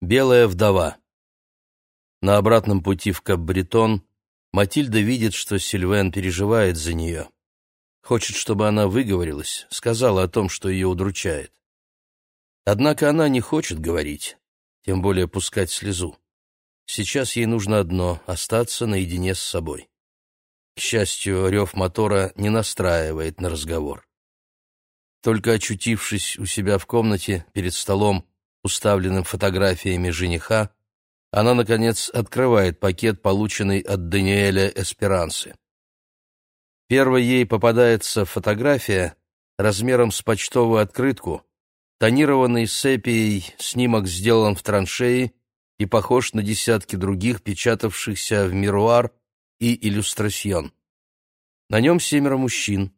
Белая вдова. На обратном пути в Каббретон Матильда видит, что Сильвен переживает за нее. Хочет, чтобы она выговорилась, сказала о том, что ее удручает. Однако она не хочет говорить, тем более пускать слезу. Сейчас ей нужно одно — остаться наедине с собой. К счастью, рев мотора не настраивает на разговор. Только очутившись у себя в комнате перед столом, уставленным фотографиями жениха, она, наконец, открывает пакет, полученный от Даниэля Эсперанцы. Первой ей попадается фотография размером с почтовую открытку, тонированный сепией снимок сделан в траншеи и похож на десятки других, печатавшихся в «Мируар» и «Иллюстрасьон». На нем семеро мужчин,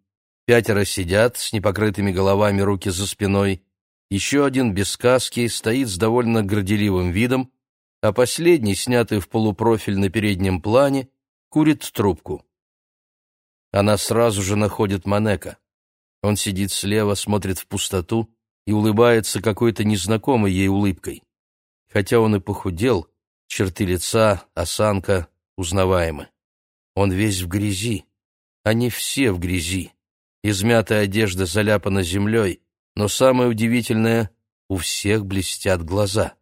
пятеро сидят с непокрытыми головами руки за спиной, еще один без каски стоит с довольно горделивым видом, а последний, снятый в полупрофиль на переднем плане, курит трубку. Она сразу же находит Манека. Он сидит слева, смотрит в пустоту и улыбается какой-то незнакомой ей улыбкой. Хотя он и похудел, черты лица, осанка узнаваемы. Он весь в грязи. Они все в грязи. Измятая одежда заляпана землей, но самое удивительное — у всех блестят глаза.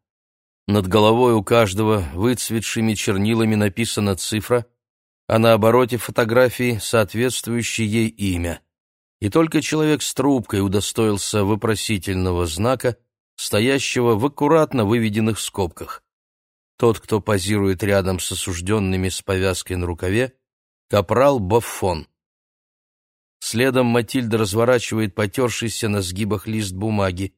Над головой у каждого выцветшими чернилами написана цифра, а на обороте фотографии соответствующее ей имя. И только человек с трубкой удостоился вопросительного знака, стоящего в аккуратно выведенных скобках. Тот, кто позирует рядом с осужденными с повязкой на рукаве, капрал Баффон. Следом Матильда разворачивает потершийся на сгибах лист бумаги.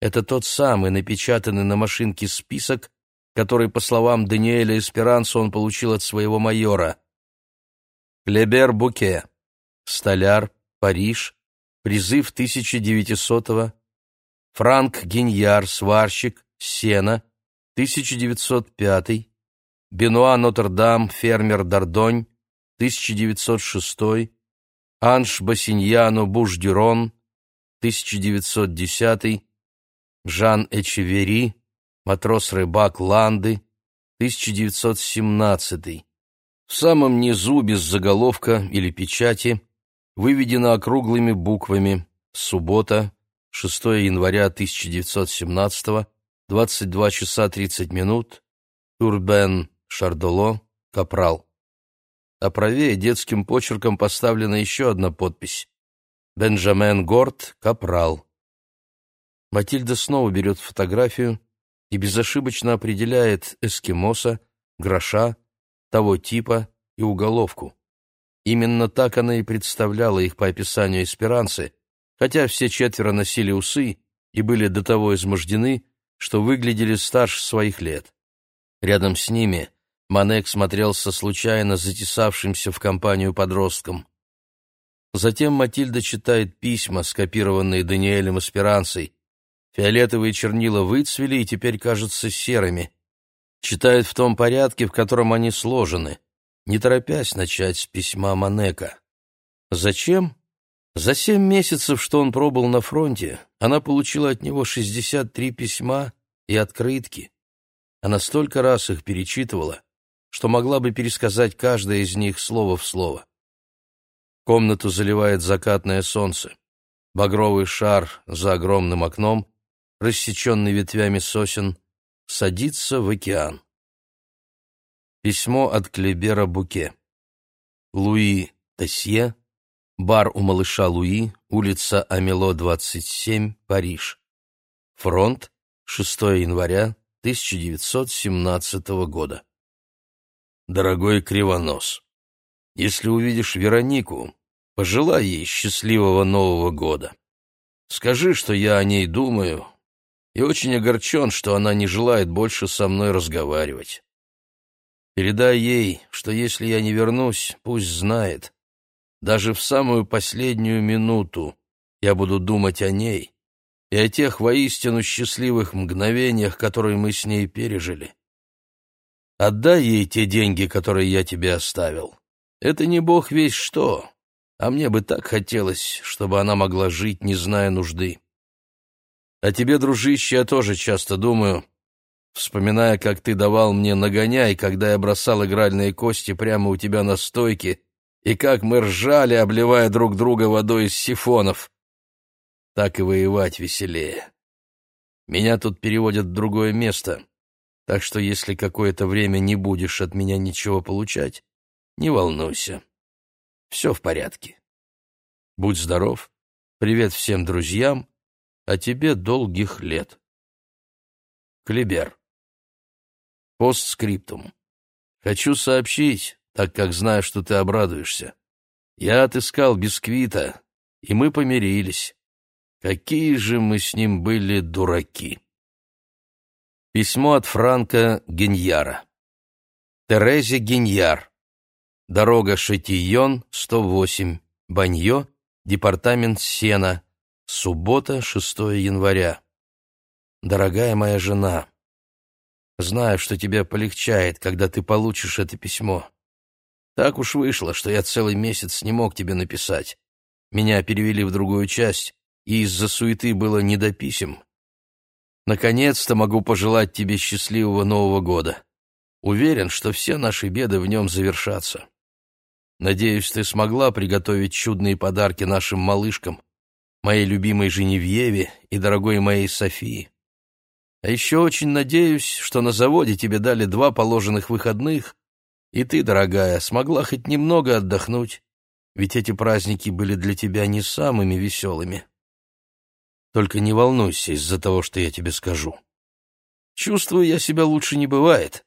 Это тот самый, напечатанный на машинке список, который, по словам Даниэля Эсперанца, он получил от своего майора. Клебер Буке. Столяр. Париж. Призыв 1900-го. Франк Гиньяр. Сварщик. Сена. 1905. Бенуа Нотр-Дам. Фермер Дардонь. 1906. Анж Бассиньяно Буш-Дюрон, 1910, Жан Эчевери, матрос-рыбак Ланды, 1917. В самом низу, без заголовка или печати, выведено округлыми буквами «Суббота, 6 января 1917, 22 часа 30 минут, Урбен Шардоло, Капрал» а правее детским почерком поставлена еще одна подпись. Бенджамен Горд, капрал. Матильда снова берет фотографию и безошибочно определяет эскимоса, гроша, того типа и уголовку. Именно так она и представляла их по описанию эсперанцы, хотя все четверо носили усы и были до того измождены, что выглядели старше своих лет. Рядом с ними Манек смотрелся случайно затесавшимся в компанию подростком. Затем Матильда читает письма, скопированные Даниэлем Эсперанцей. Фиолетовые чернила выцвели и теперь кажутся серыми. Читает в том порядке, в котором они сложены, не торопясь начать с письма Манека. Зачем? За семь месяцев, что он пробыл на фронте, она получила от него 63 письма и открытки. Она столько раз их перечитывала, что могла бы пересказать каждое из них слово в слово. Комнату заливает закатное солнце. Багровый шар за огромным окном, рассеченный ветвями сосен, садится в океан. Письмо от Клебера Буке. Луи Тесье, бар у малыша Луи, улица Амело, 27, Париж. Фронт, 6 января 1917 года. Дорогой Кривонос, если увидишь Веронику, пожелай ей счастливого Нового года. Скажи, что я о ней думаю и очень огорчен, что она не желает больше со мной разговаривать. Передай ей, что если я не вернусь, пусть знает. Даже в самую последнюю минуту я буду думать о ней и о тех воистину счастливых мгновениях, которые мы с ней пережили. Отдай ей те деньги, которые я тебе оставил. Это не бог весь что, а мне бы так хотелось, чтобы она могла жить, не зная нужды. О тебе, дружище, я тоже часто думаю. вспоминая, как ты давал мне нагоняй, когда я бросал игральные кости прямо у тебя на стойке, и как мы ржали, обливая друг друга водой из сифонов. Так и воевать веселее. Меня тут переводят в другое место, так что если какое-то время не будешь от меня ничего получать, не волнуйся. Все в порядке. Будь здоров, привет всем друзьям, а тебе долгих лет. Клибер. Постскриптум. Хочу сообщить, так как знаю, что ты обрадуешься. Я отыскал бисквита, и мы помирились. Какие же мы с ним были дураки. Письмо от Франка Геньяра. Терезе Геньяр. Дорога Шатийон, 108, Банье, департамент Сена. Суббота, 6 января. Дорогая моя жена, знаю, что тебе полегчает, когда ты получишь это письмо. Так уж вышло, что я целый месяц не мог тебе написать. Меня перевели в другую часть, и из-за суеты было не до писем. Наконец-то могу пожелать тебе счастливого Нового года. Уверен, что все наши беды в нем завершатся. Надеюсь, ты смогла приготовить чудные подарки нашим малышкам, моей любимой Женевьеве и дорогой моей Софии. А еще очень надеюсь, что на заводе тебе дали два положенных выходных, и ты, дорогая, смогла хоть немного отдохнуть, ведь эти праздники были для тебя не самыми веселыми. Только не волнуйся из-за того, что я тебе скажу. Чувствую я себя лучше не бывает.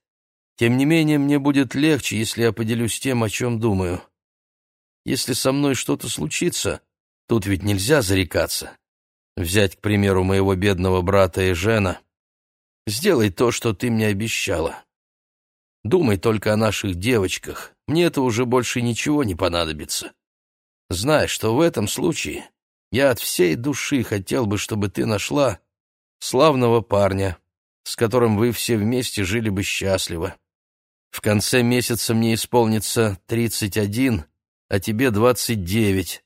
Тем не менее, мне будет легче, если я поделюсь тем, о чем думаю. Если со мной что-то случится, тут ведь нельзя зарекаться. Взять, к примеру, моего бедного брата и жена. Сделай то, что ты мне обещала. Думай только о наших девочках. Мне это уже больше ничего не понадобится. Знай, что в этом случае я от всей души хотел бы, чтобы ты нашла славного парня, с которым вы все вместе жили бы счастливо. В конце месяца мне исполнится тридцать один, а тебе двадцать девять.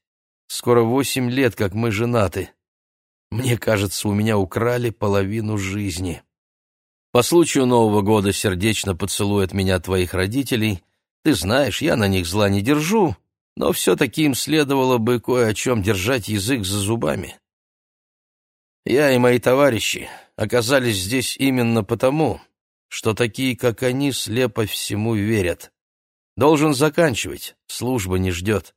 Скоро восемь лет, как мы женаты. Мне кажется, у меня украли половину жизни. По случаю Нового года сердечно поцелуй меня твоих родителей. Ты знаешь, я на них зла не держу, но все-таки им следовало бы кое о чем держать язык за зубами. Я и мои товарищи оказались здесь именно потому, что такие, как они, слепо всему верят. Должен заканчивать, служба не ждет.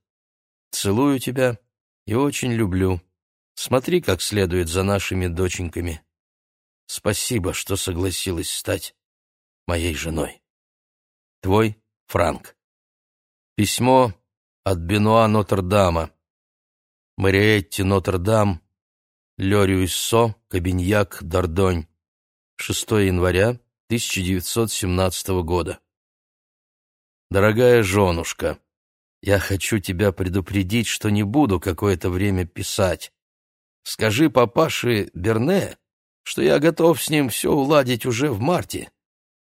Целую тебя и очень люблю. Смотри, как следует за нашими доченьками. Спасибо, что согласилась стать моей женой. Твой Франк. Письмо от Бенуа Нотр-Дама. Мариетти Нотр-Дам, Лёрюйсо, Кабиньяк, Дордонь. 6 января 1917 года. Дорогая женушка, я хочу тебя предупредить, что не буду какое-то время писать. Скажи папаше Берне, что я готов с ним все уладить уже в марте,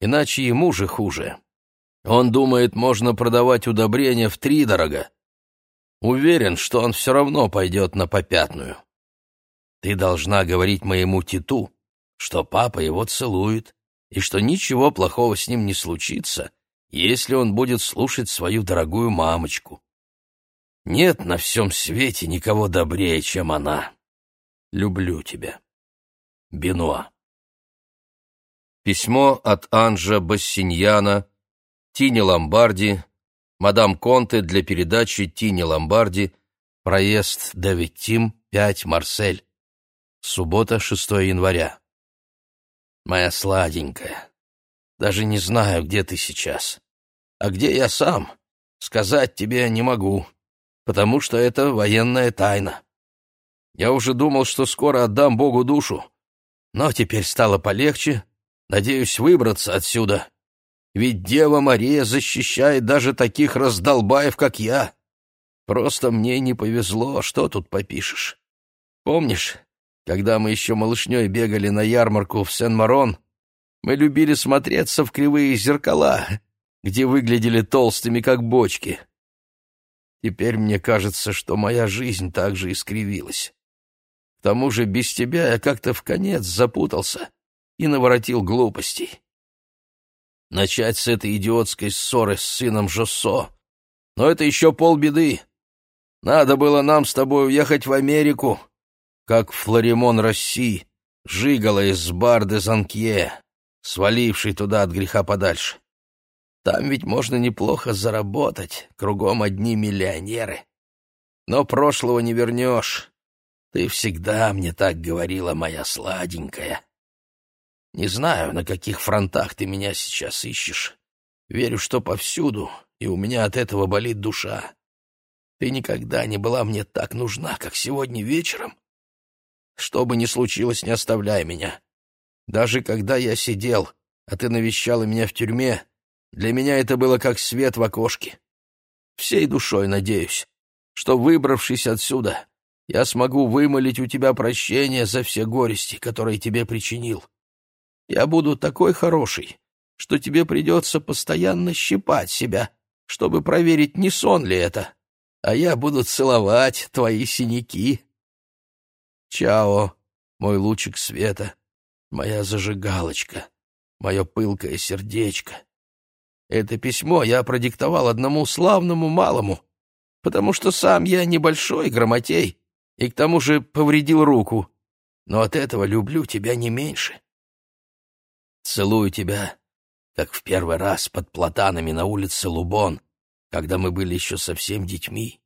иначе ему же хуже. Он думает, можно продавать удобрения в три дорого. Уверен, что он все равно пойдет на попятную. Ты должна говорить моему титу, что папа его целует, и что ничего плохого с ним не случится, если он будет слушать свою дорогую мамочку. Нет на всем свете никого добрее, чем она. Люблю тебя. Бенуа. Письмо от Анжа Бассиньяна, Тине Ломбарди, мадам Конте для передачи Тине Ломбарди, проезд Давид Тим, 5, Марсель. Суббота, 6 января моя сладенькая. Даже не знаю, где ты сейчас. А где я сам, сказать тебе не могу, потому что это военная тайна. Я уже думал, что скоро отдам Богу душу, но теперь стало полегче, надеюсь выбраться отсюда. Ведь Дева Мария защищает даже таких раздолбаев, как я. Просто мне не повезло, что тут попишешь. Помнишь, когда мы еще малышней бегали на ярмарку в Сен-Марон, мы любили смотреться в кривые зеркала, где выглядели толстыми, как бочки. Теперь мне кажется, что моя жизнь также искривилась. К тому же без тебя я как-то в конец запутался. и наворотил глупостей. Начать с этой идиотской ссоры с сыном Жосо. Но это еще полбеды. Надо было нам с тобой уехать в Америку, как Флоримон Росси, жигало из бар-де-Занкье, сваливший туда от греха подальше. Там ведь можно неплохо заработать, кругом одни миллионеры. Но прошлого не вернешь. Ты всегда мне так говорила, моя сладенькая. Не знаю, на каких фронтах ты меня сейчас ищешь. Верю, что повсюду, и у меня от этого болит душа. Ты никогда не была мне так нужна, как сегодня вечером. Что бы ни случилось, не оставляй меня. Даже когда я сидел, а ты навещала меня в тюрьме, для меня это было как свет в окошке. Всей душой надеюсь, что, выбравшись отсюда, я смогу вымолить у тебя прощение за все горести, которые тебе причинил. Я буду такой хороший, что тебе придется постоянно щипать себя, чтобы проверить, не сон ли это, а я буду целовать твои синяки. Чао, мой лучик света, моя зажигалочка, мое пылкое сердечко. Это письмо я продиктовал одному славному малому, потому что сам я небольшой грамотей и к тому же повредил руку, но от этого люблю тебя не меньше. Целую тебя, как в первый раз под платанами на улице Лубон, когда мы были еще совсем детьми.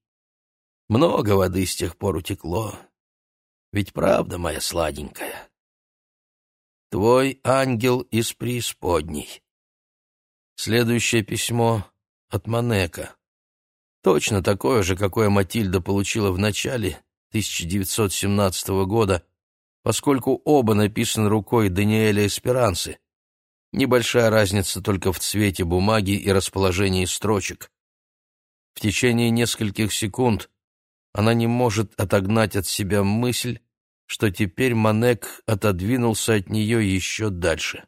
Много воды с тех пор утекло. Ведь правда, моя сладенькая? Твой ангел из преисподней. Следующее письмо от Манека. Точно такое же, какое Матильда получила в начале 1917 года, поскольку оба написаны рукой Даниэля Эсперанцы, Небольшая разница только в цвете бумаги и расположении строчек. В течение нескольких секунд она не может отогнать от себя мысль, что теперь Манек отодвинулся от нее еще дальше.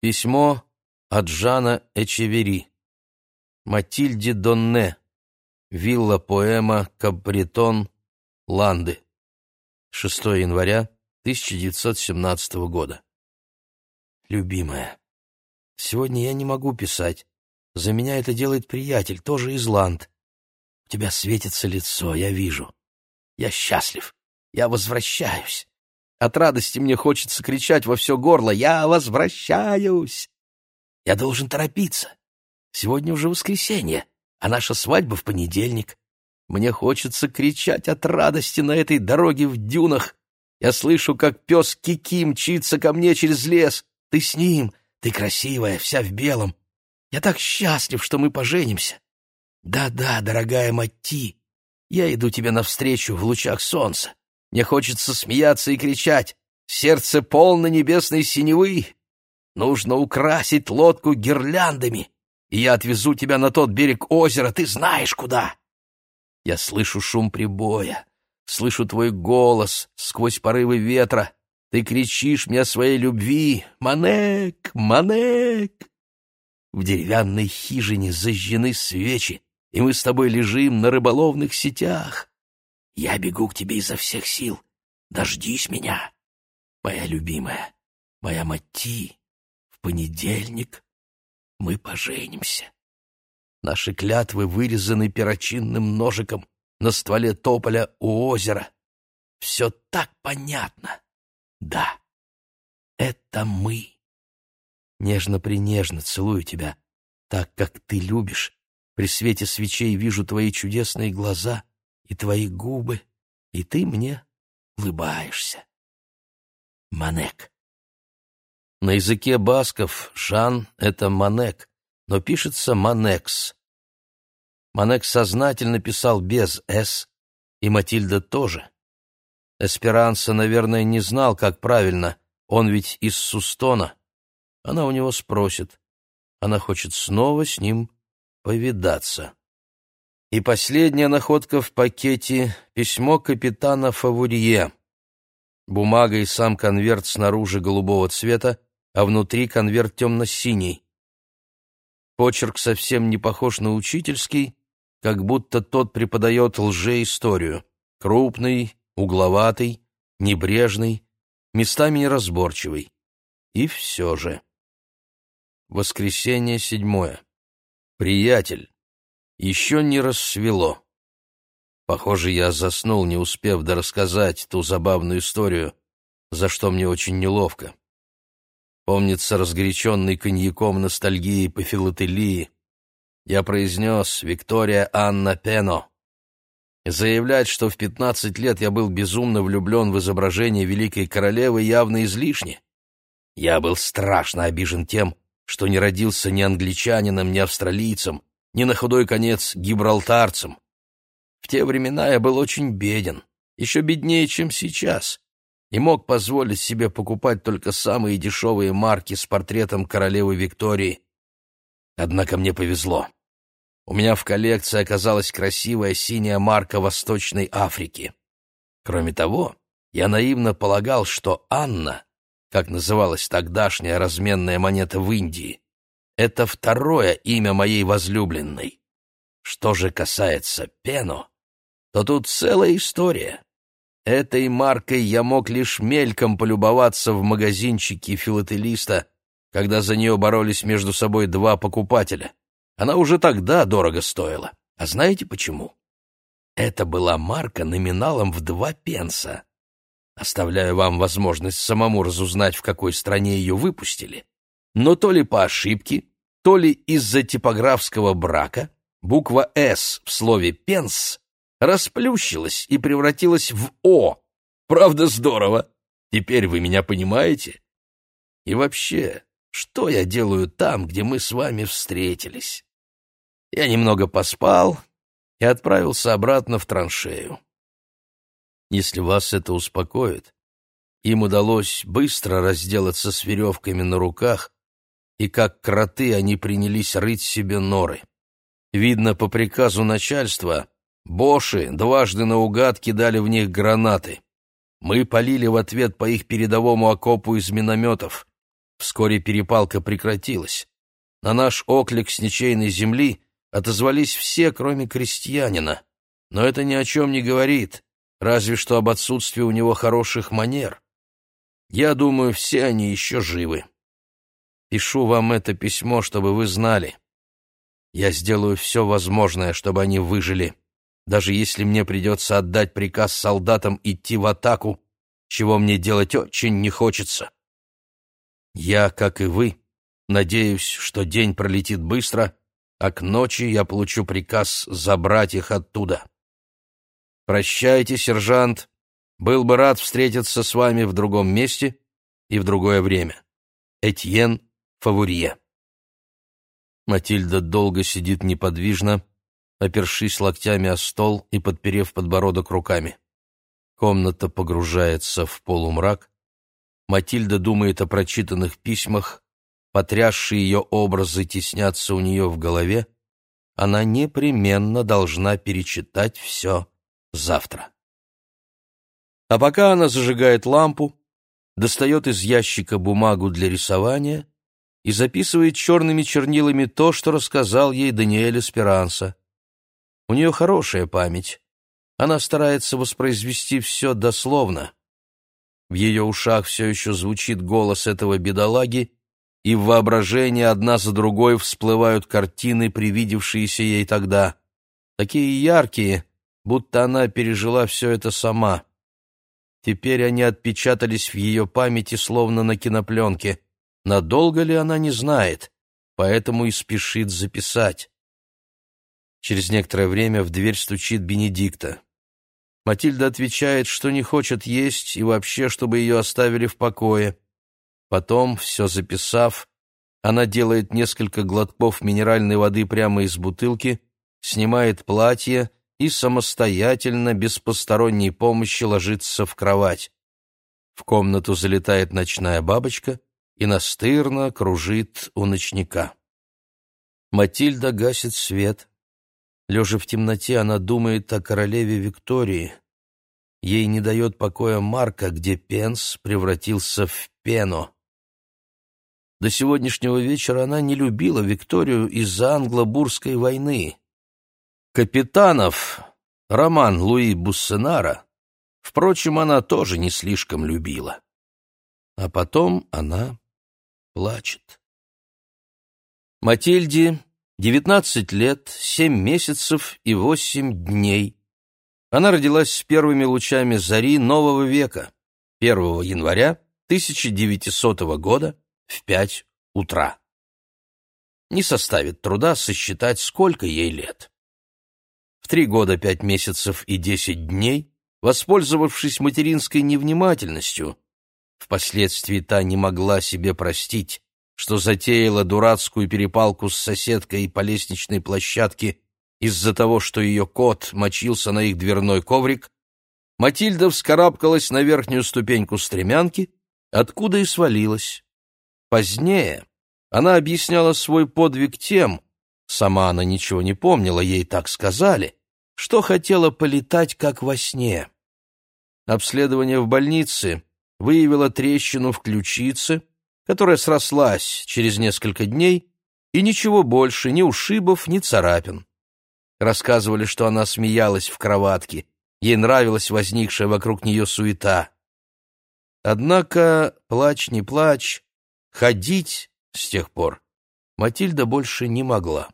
Письмо от Жана Эчевери. Матильде Донне. Вилла Поэма Кабретон, Ланды. 6 января 1917 года любимая. Сегодня я не могу писать. За меня это делает приятель, тоже из Ланд. У тебя светится лицо, я вижу. Я счастлив. Я возвращаюсь. От радости мне хочется кричать во все горло «Я возвращаюсь!» Я должен торопиться. Сегодня уже воскресенье, а наша свадьба в понедельник. Мне хочется кричать от радости на этой дороге в дюнах. Я слышу, как пес Кики мчится ко мне через лес. Ты с ним, ты красивая, вся в белом. Я так счастлив, что мы поженимся. Да-да, дорогая Матти, я иду тебе навстречу в лучах солнца. Мне хочется смеяться и кричать. Сердце полно небесной синевы. Нужно украсить лодку гирляндами, и я отвезу тебя на тот берег озера, ты знаешь куда. Я слышу шум прибоя, слышу твой голос сквозь порывы ветра. Ты кричишь мне о своей любви, Манек, Манек. В деревянной хижине зажжены свечи, и мы с тобой лежим на рыболовных сетях. Я бегу к тебе изо всех сил. Дождись меня, моя любимая, моя Мати. В понедельник мы поженимся. Наши клятвы вырезаны перочинным ножиком на стволе тополя у озера. Все так понятно. Да, это мы. Нежно-принежно целую тебя, так, как ты любишь. При свете свечей вижу твои чудесные глаза и твои губы, и ты мне улыбаешься. Манек. На языке басков Жан — это Манек, но пишется Манекс. Манек сознательно писал без «с», и Матильда тоже. Эсперанса, наверное, не знал, как правильно. Он ведь из Сустона. Она у него спросит. Она хочет снова с ним повидаться. И последняя находка в пакете — письмо капитана Фавурье. Бумага и сам конверт снаружи голубого цвета, а внутри конверт темно-синий. Почерк совсем не похож на учительский, как будто тот преподает лжеисторию. Крупный, угловатый, небрежный, местами неразборчивый. И все же. Воскресенье седьмое. Приятель, еще не рассвело. Похоже, я заснул, не успев дорассказать ту забавную историю, за что мне очень неловко. Помнится, разгоряченный коньяком ностальгии по филателии, я произнес «Виктория Анна Пено». Заявлять, что в пятнадцать лет я был безумно влюблен в изображение великой королевы, явно излишне. Я был страшно обижен тем, что не родился ни англичанином, ни австралийцем, ни на худой конец гибралтарцем. В те времена я был очень беден, еще беднее, чем сейчас, и мог позволить себе покупать только самые дешевые марки с портретом королевы Виктории. Однако мне повезло. У меня в коллекции оказалась красивая синяя марка Восточной Африки. Кроме того, я наивно полагал, что Анна как называлась тогдашняя разменная монета в Индии. Это второе имя моей возлюбленной. Что же касается Пено, то тут целая история. Этой маркой я мог лишь мельком полюбоваться в магазинчике филателиста, когда за нее боролись между собой два покупателя. Она уже тогда дорого стоила. А знаете почему? Это была марка номиналом в два пенса. Оставляю вам возможность самому разузнать, в какой стране ее выпустили. Но то ли по ошибке, то ли из-за типографского брака буква «С» в слове «пенс» расплющилась и превратилась в «О». Правда, здорово. Теперь вы меня понимаете? И вообще, что я делаю там, где мы с вами встретились? Я немного поспал и отправился обратно в траншею. Если вас это успокоит, им удалось быстро разделаться с веревками на руках, и как кроты они принялись рыть себе норы. Видно, по приказу начальства, боши дважды наугад кидали в них гранаты. Мы полили в ответ по их передовому окопу из минометов. Вскоре перепалка прекратилась. На наш оклик с ничейной земли отозвались все, кроме крестьянина. Но это ни о чем не говорит разве что об отсутствии у него хороших манер. Я думаю, все они еще живы. Пишу вам это письмо, чтобы вы знали. Я сделаю все возможное, чтобы они выжили, даже если мне придется отдать приказ солдатам идти в атаку, чего мне делать очень не хочется. Я, как и вы, надеюсь, что день пролетит быстро, а к ночи я получу приказ забрать их оттуда. «Прощайте, сержант. Был бы рад встретиться с вами в другом месте и в другое время. Этьен Фавурье». Матильда долго сидит неподвижно, опершись локтями о стол и подперев подбородок руками. Комната погружается в полумрак. Матильда думает о прочитанных письмах, потрясшие ее образы теснятся у нее в голове. Она непременно должна перечитать все завтра. А пока она зажигает лампу, достает из ящика бумагу для рисования и записывает черными чернилами то, что рассказал ей Даниэль Эсперанса. У нее хорошая память. Она старается воспроизвести все дословно. В ее ушах все еще звучит голос этого бедолаги, и в воображении одна за другой всплывают картины, привидевшиеся ей тогда. Такие яркие, будто она пережила все это сама. Теперь они отпечатались в ее памяти, словно на кинопленке. Надолго ли она не знает, поэтому и спешит записать. Через некоторое время в дверь стучит Бенедикта. Матильда отвечает, что не хочет есть и вообще, чтобы ее оставили в покое. Потом, все записав, она делает несколько глотков минеральной воды прямо из бутылки, снимает платье и самостоятельно, без посторонней помощи, ложится в кровать. В комнату залетает ночная бабочка и настырно кружит у ночника. Матильда гасит свет. Лежа в темноте, она думает о королеве Виктории. Ей не дает покоя Марка, где Пенс превратился в пену. До сегодняшнего вечера она не любила Викторию из-за англо-бурской войны. Капитанов, роман Луи Буссенара, впрочем, она тоже не слишком любила. а потом она плачет. Матильде девятнадцать лет, семь месяцев и восемь дней. Она родилась с первыми лучами зари нового века, 1 января 1900 года в пять утра. Не составит труда сосчитать, сколько ей лет. В три года пять месяцев и десять дней, воспользовавшись материнской невнимательностью, впоследствии та не могла себе простить, что затеяла дурацкую перепалку с соседкой по лестничной площадке из-за того, что ее кот мочился на их дверной коврик, Матильда вскарабкалась на верхнюю ступеньку стремянки, откуда и свалилась. Позднее она объясняла свой подвиг тем, сама она ничего не помнила, ей так сказали, что хотела полетать, как во сне. Обследование в больнице выявило трещину в ключице, которая срослась через несколько дней, и ничего больше, ни ушибов, ни царапин. Рассказывали, что она смеялась в кроватке, ей нравилась возникшая вокруг нее суета. Однако, плачь не плачь, ходить с тех пор Матильда больше не могла.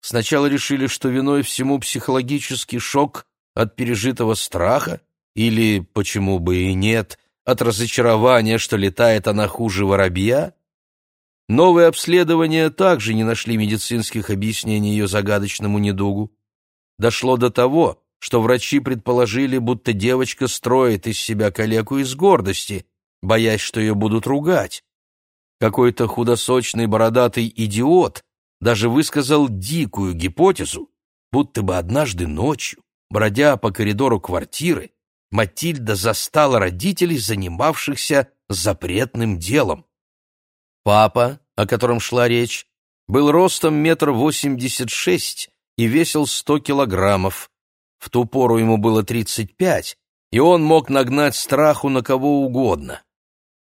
Сначала решили, что виной всему психологический шок от пережитого страха, или, почему бы и нет, от разочарования, что летает она хуже воробья. Новые обследования также не нашли медицинских объяснений ее загадочному недугу. Дошло до того, что врачи предположили, будто девочка строит из себя калеку из гордости, боясь, что ее будут ругать. Какой-то худосочный бородатый идиот даже высказал дикую гипотезу, будто бы однажды ночью, бродя по коридору квартиры, Матильда застала родителей, занимавшихся запретным делом. Папа, о котором шла речь, был ростом метр восемьдесят шесть и весил сто килограммов. В ту пору ему было тридцать пять, и он мог нагнать страху на кого угодно.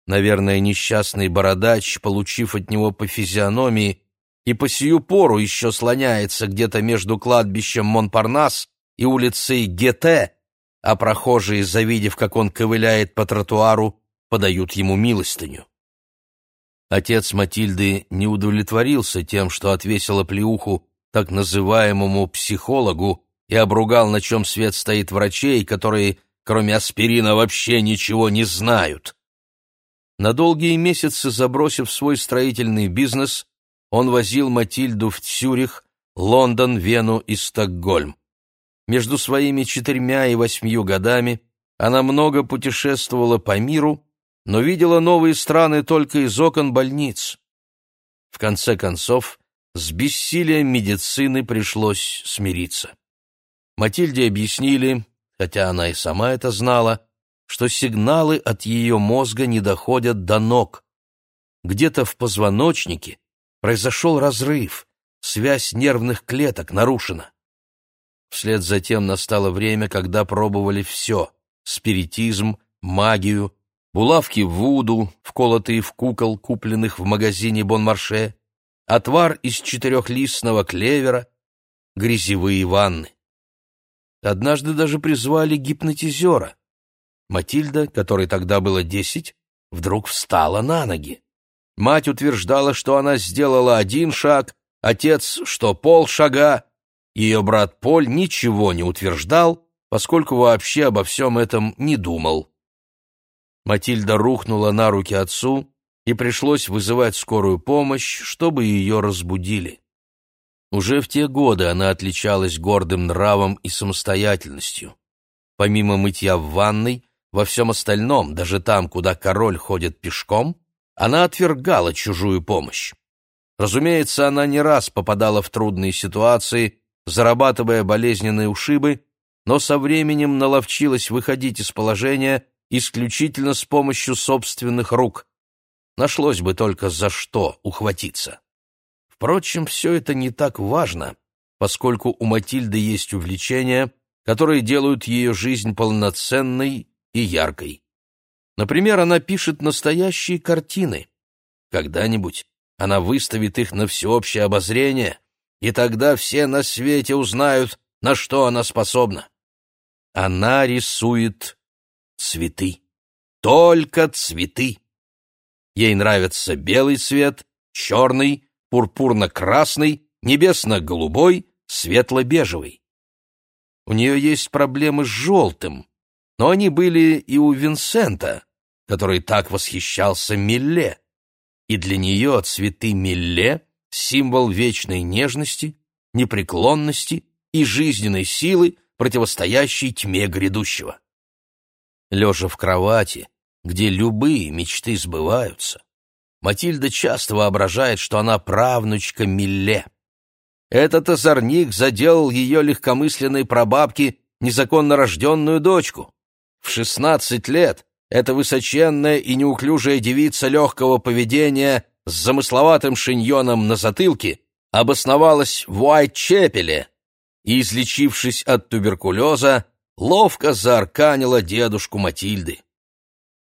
Наверное, несчастный бородач, получив от него по физиономии, и по сию пору еще слоняется где-то между кладбищем Монпарнас и улицей Гете, а прохожие, завидев, как он ковыляет по тротуару, подают ему милостыню. Отец Матильды не удовлетворился тем, что отвесил оплеуху так называемому психологу и обругал, на чем свет стоит врачей, которые, кроме аспирина, вообще ничего не знают. На долгие месяцы забросив свой строительный бизнес, он возил Матильду в Цюрих, Лондон, Вену и Стокгольм. Между своими четырьмя и восьмью годами она много путешествовала по миру, но видела новые страны только из окон больниц. В конце концов, с бессилием медицины пришлось смириться. Матильде объяснили, хотя она и сама это знала, что сигналы от ее мозга не доходят до ног. Где-то в позвоночнике Произошел разрыв, связь нервных клеток нарушена. Вслед за тем настало время, когда пробовали все — спиритизм, магию, булавки вуду, вколотые в кукол, купленных в магазине Бонмарше, отвар из четырехлистного клевера, грязевые ванны. Однажды даже призвали гипнотизера. Матильда, которой тогда было десять, вдруг встала на ноги. Мать утверждала, что она сделала один шаг, отец, что полшага. Ее брат Поль ничего не утверждал, поскольку вообще обо всем этом не думал. Матильда рухнула на руки отцу, и пришлось вызывать скорую помощь, чтобы ее разбудили. Уже в те годы она отличалась гордым нравом и самостоятельностью. Помимо мытья в ванной, во всем остальном, даже там, куда король ходит пешком, она отвергала чужую помощь. Разумеется, она не раз попадала в трудные ситуации, зарабатывая болезненные ушибы, но со временем наловчилась выходить из положения исключительно с помощью собственных рук. Нашлось бы только за что ухватиться. Впрочем, все это не так важно, поскольку у Матильды есть увлечения, которые делают ее жизнь полноценной и яркой. Например, она пишет настоящие картины. Когда-нибудь она выставит их на всеобщее обозрение, и тогда все на свете узнают, на что она способна. Она рисует цветы. Только цветы. Ей нравится белый цвет, черный, пурпурно-красный, небесно-голубой, светло-бежевый. У нее есть проблемы с желтым, но они были и у Винсента, который так восхищался Милле. И для нее цветы Милле — символ вечной нежности, непреклонности и жизненной силы, противостоящей тьме грядущего. Лежа в кровати, где любые мечты сбываются, Матильда часто воображает, что она правнучка Милле. Этот озорник заделал ее легкомысленной прабабки незаконно рожденную дочку. В шестнадцать лет эта высоченная и неуклюжая девица легкого поведения с замысловатым шиньоном на затылке обосновалась в Уайт-Чепеле и, излечившись от туберкулеза, ловко заарканила дедушку Матильды.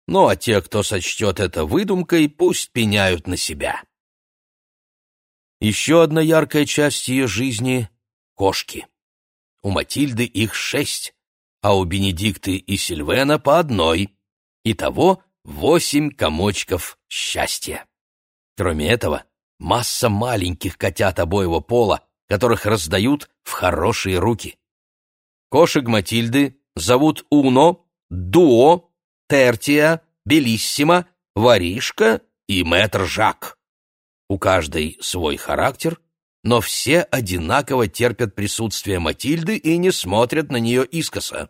Ну а те, кто сочтет это выдумкой, пусть пеняют на себя. Еще одна яркая часть ее жизни — кошки. У Матильды их шесть, а у Бенедикты и Сильвена по одной. Итого восемь комочков счастья. Кроме этого, масса маленьких котят обоего пола, которых раздают в хорошие руки. Кошек Матильды зовут Уно, Дуо, Тертия, Белиссима, Воришка и Мэтр Жак. У каждой свой характер, но все одинаково терпят присутствие Матильды и не смотрят на нее искоса.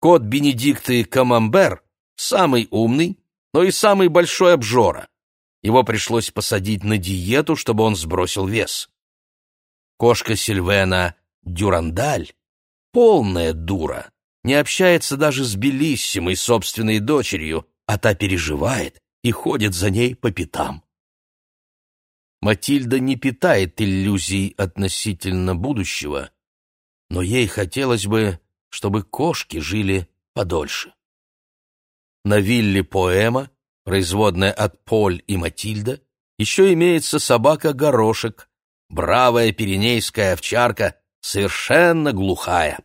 Кот Бенедикты Камамбер самый умный, но и самый большой обжора. Его пришлось посадить на диету, чтобы он сбросил вес. Кошка Сильвена Дюрандаль — полная дура, не общается даже с Белиссимой, собственной дочерью, а та переживает и ходит за ней по пятам. Матильда не питает иллюзий относительно будущего, но ей хотелось бы, чтобы кошки жили подольше. На вилле Поэма, производная от Поль и Матильда, еще имеется собака-горошек, бравая пиренейская овчарка, совершенно глухая.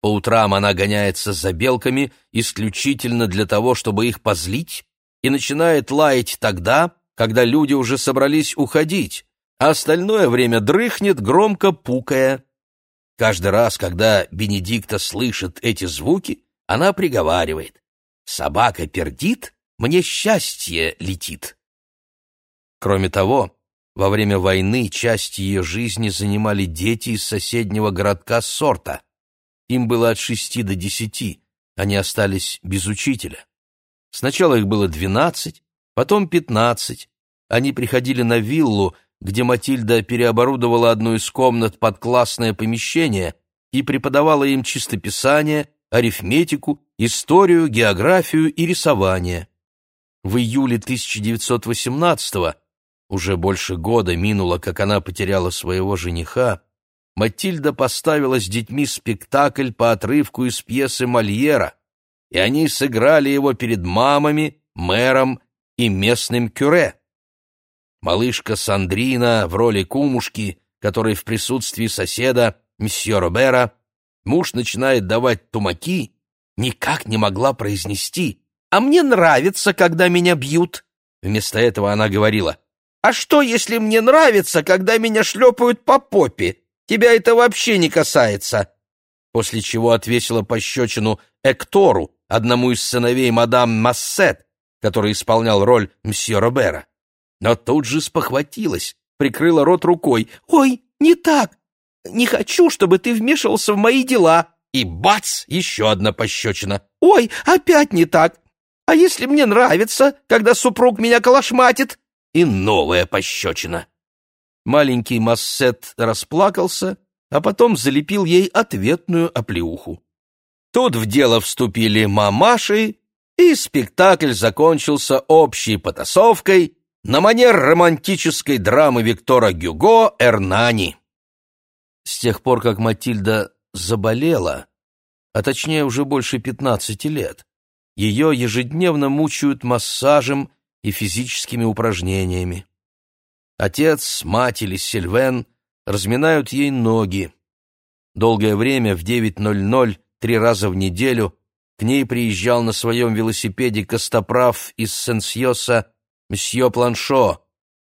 По утрам она гоняется за белками исключительно для того, чтобы их позлить, и начинает лаять тогда, когда люди уже собрались уходить, а остальное время дрыхнет, громко пукая. Каждый раз, когда Бенедикта слышит эти звуки, она приговаривает «Собака пердит, мне счастье летит». Кроме того, во время войны часть ее жизни занимали дети из соседнего городка Сорта. Им было от шести до десяти, они остались без учителя. Сначала их было двенадцать, потом пятнадцать. Они приходили на виллу, где Матильда переоборудовала одну из комнат под классное помещение и преподавала им чистописание, арифметику, историю, географию и рисование. В июле 1918-го, уже больше года минуло, как она потеряла своего жениха, Матильда поставила с детьми спектакль по отрывку из пьесы Мольера, и они сыграли его перед мамами, мэром и местным кюре. Малышка Сандрина в роли кумушки, которой в присутствии соседа, мсье Робера, муж начинает давать тумаки, никак не могла произнести «А мне нравится, когда меня бьют». Вместо этого она говорила «А что, если мне нравится, когда меня шлепают по попе? Тебя это вообще не касается». После чего отвесила пощечину Эктору, одному из сыновей мадам Массет, который исполнял роль мсье Робера. Но тут же спохватилась, прикрыла рот рукой. «Ой, не так! Не хочу, чтобы ты вмешивался в мои дела!» И бац! Еще одна пощечина. «Ой, опять не так! А если мне нравится, когда супруг меня калашматит?» И новая пощечина. Маленький Массет расплакался, а потом залепил ей ответную оплеуху. Тут в дело вступили мамаши, и спектакль закончился общей потасовкой на манер романтической драмы Виктора Гюго «Эрнани». С тех пор, как Матильда заболела, а точнее уже больше пятнадцати лет, ее ежедневно мучают массажем и физическими упражнениями. Отец, мать или Сильвен разминают ей ноги. Долгое время в 9.00 три раза в неделю к ней приезжал на своем велосипеде костоправ из Сенсьоса Мсье Планшо.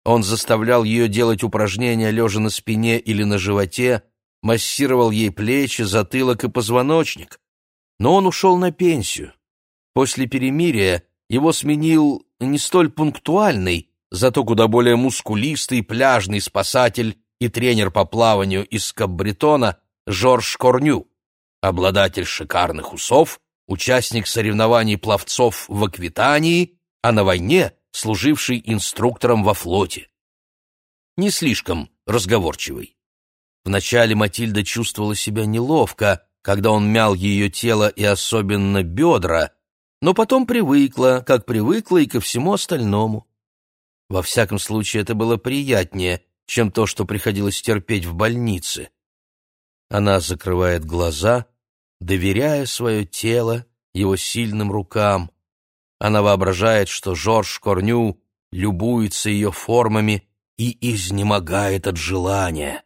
Он заставлял ее делать упражнения лежа на спине или на животе, массировал ей плечи, затылок и позвоночник. Но он ушел на пенсию. После перемирия его сменил не столь пунктуальный, зато куда более мускулистый пляжный спасатель и тренер по плаванию из Каббретона Жорж Корню, обладатель шикарных усов, участник соревнований пловцов в Аквитании, а на войне служивший инструктором во флоте. Не слишком разговорчивый. Вначале Матильда чувствовала себя неловко, когда он мял ее тело и особенно бедра, но потом привыкла, как привыкла и ко всему остальному. Во всяком случае, это было приятнее, чем то, что приходилось терпеть в больнице. Она закрывает глаза, доверяя свое тело его сильным рукам. Она воображает, что Жорж Корню любуется ее формами и изнемогает от желания.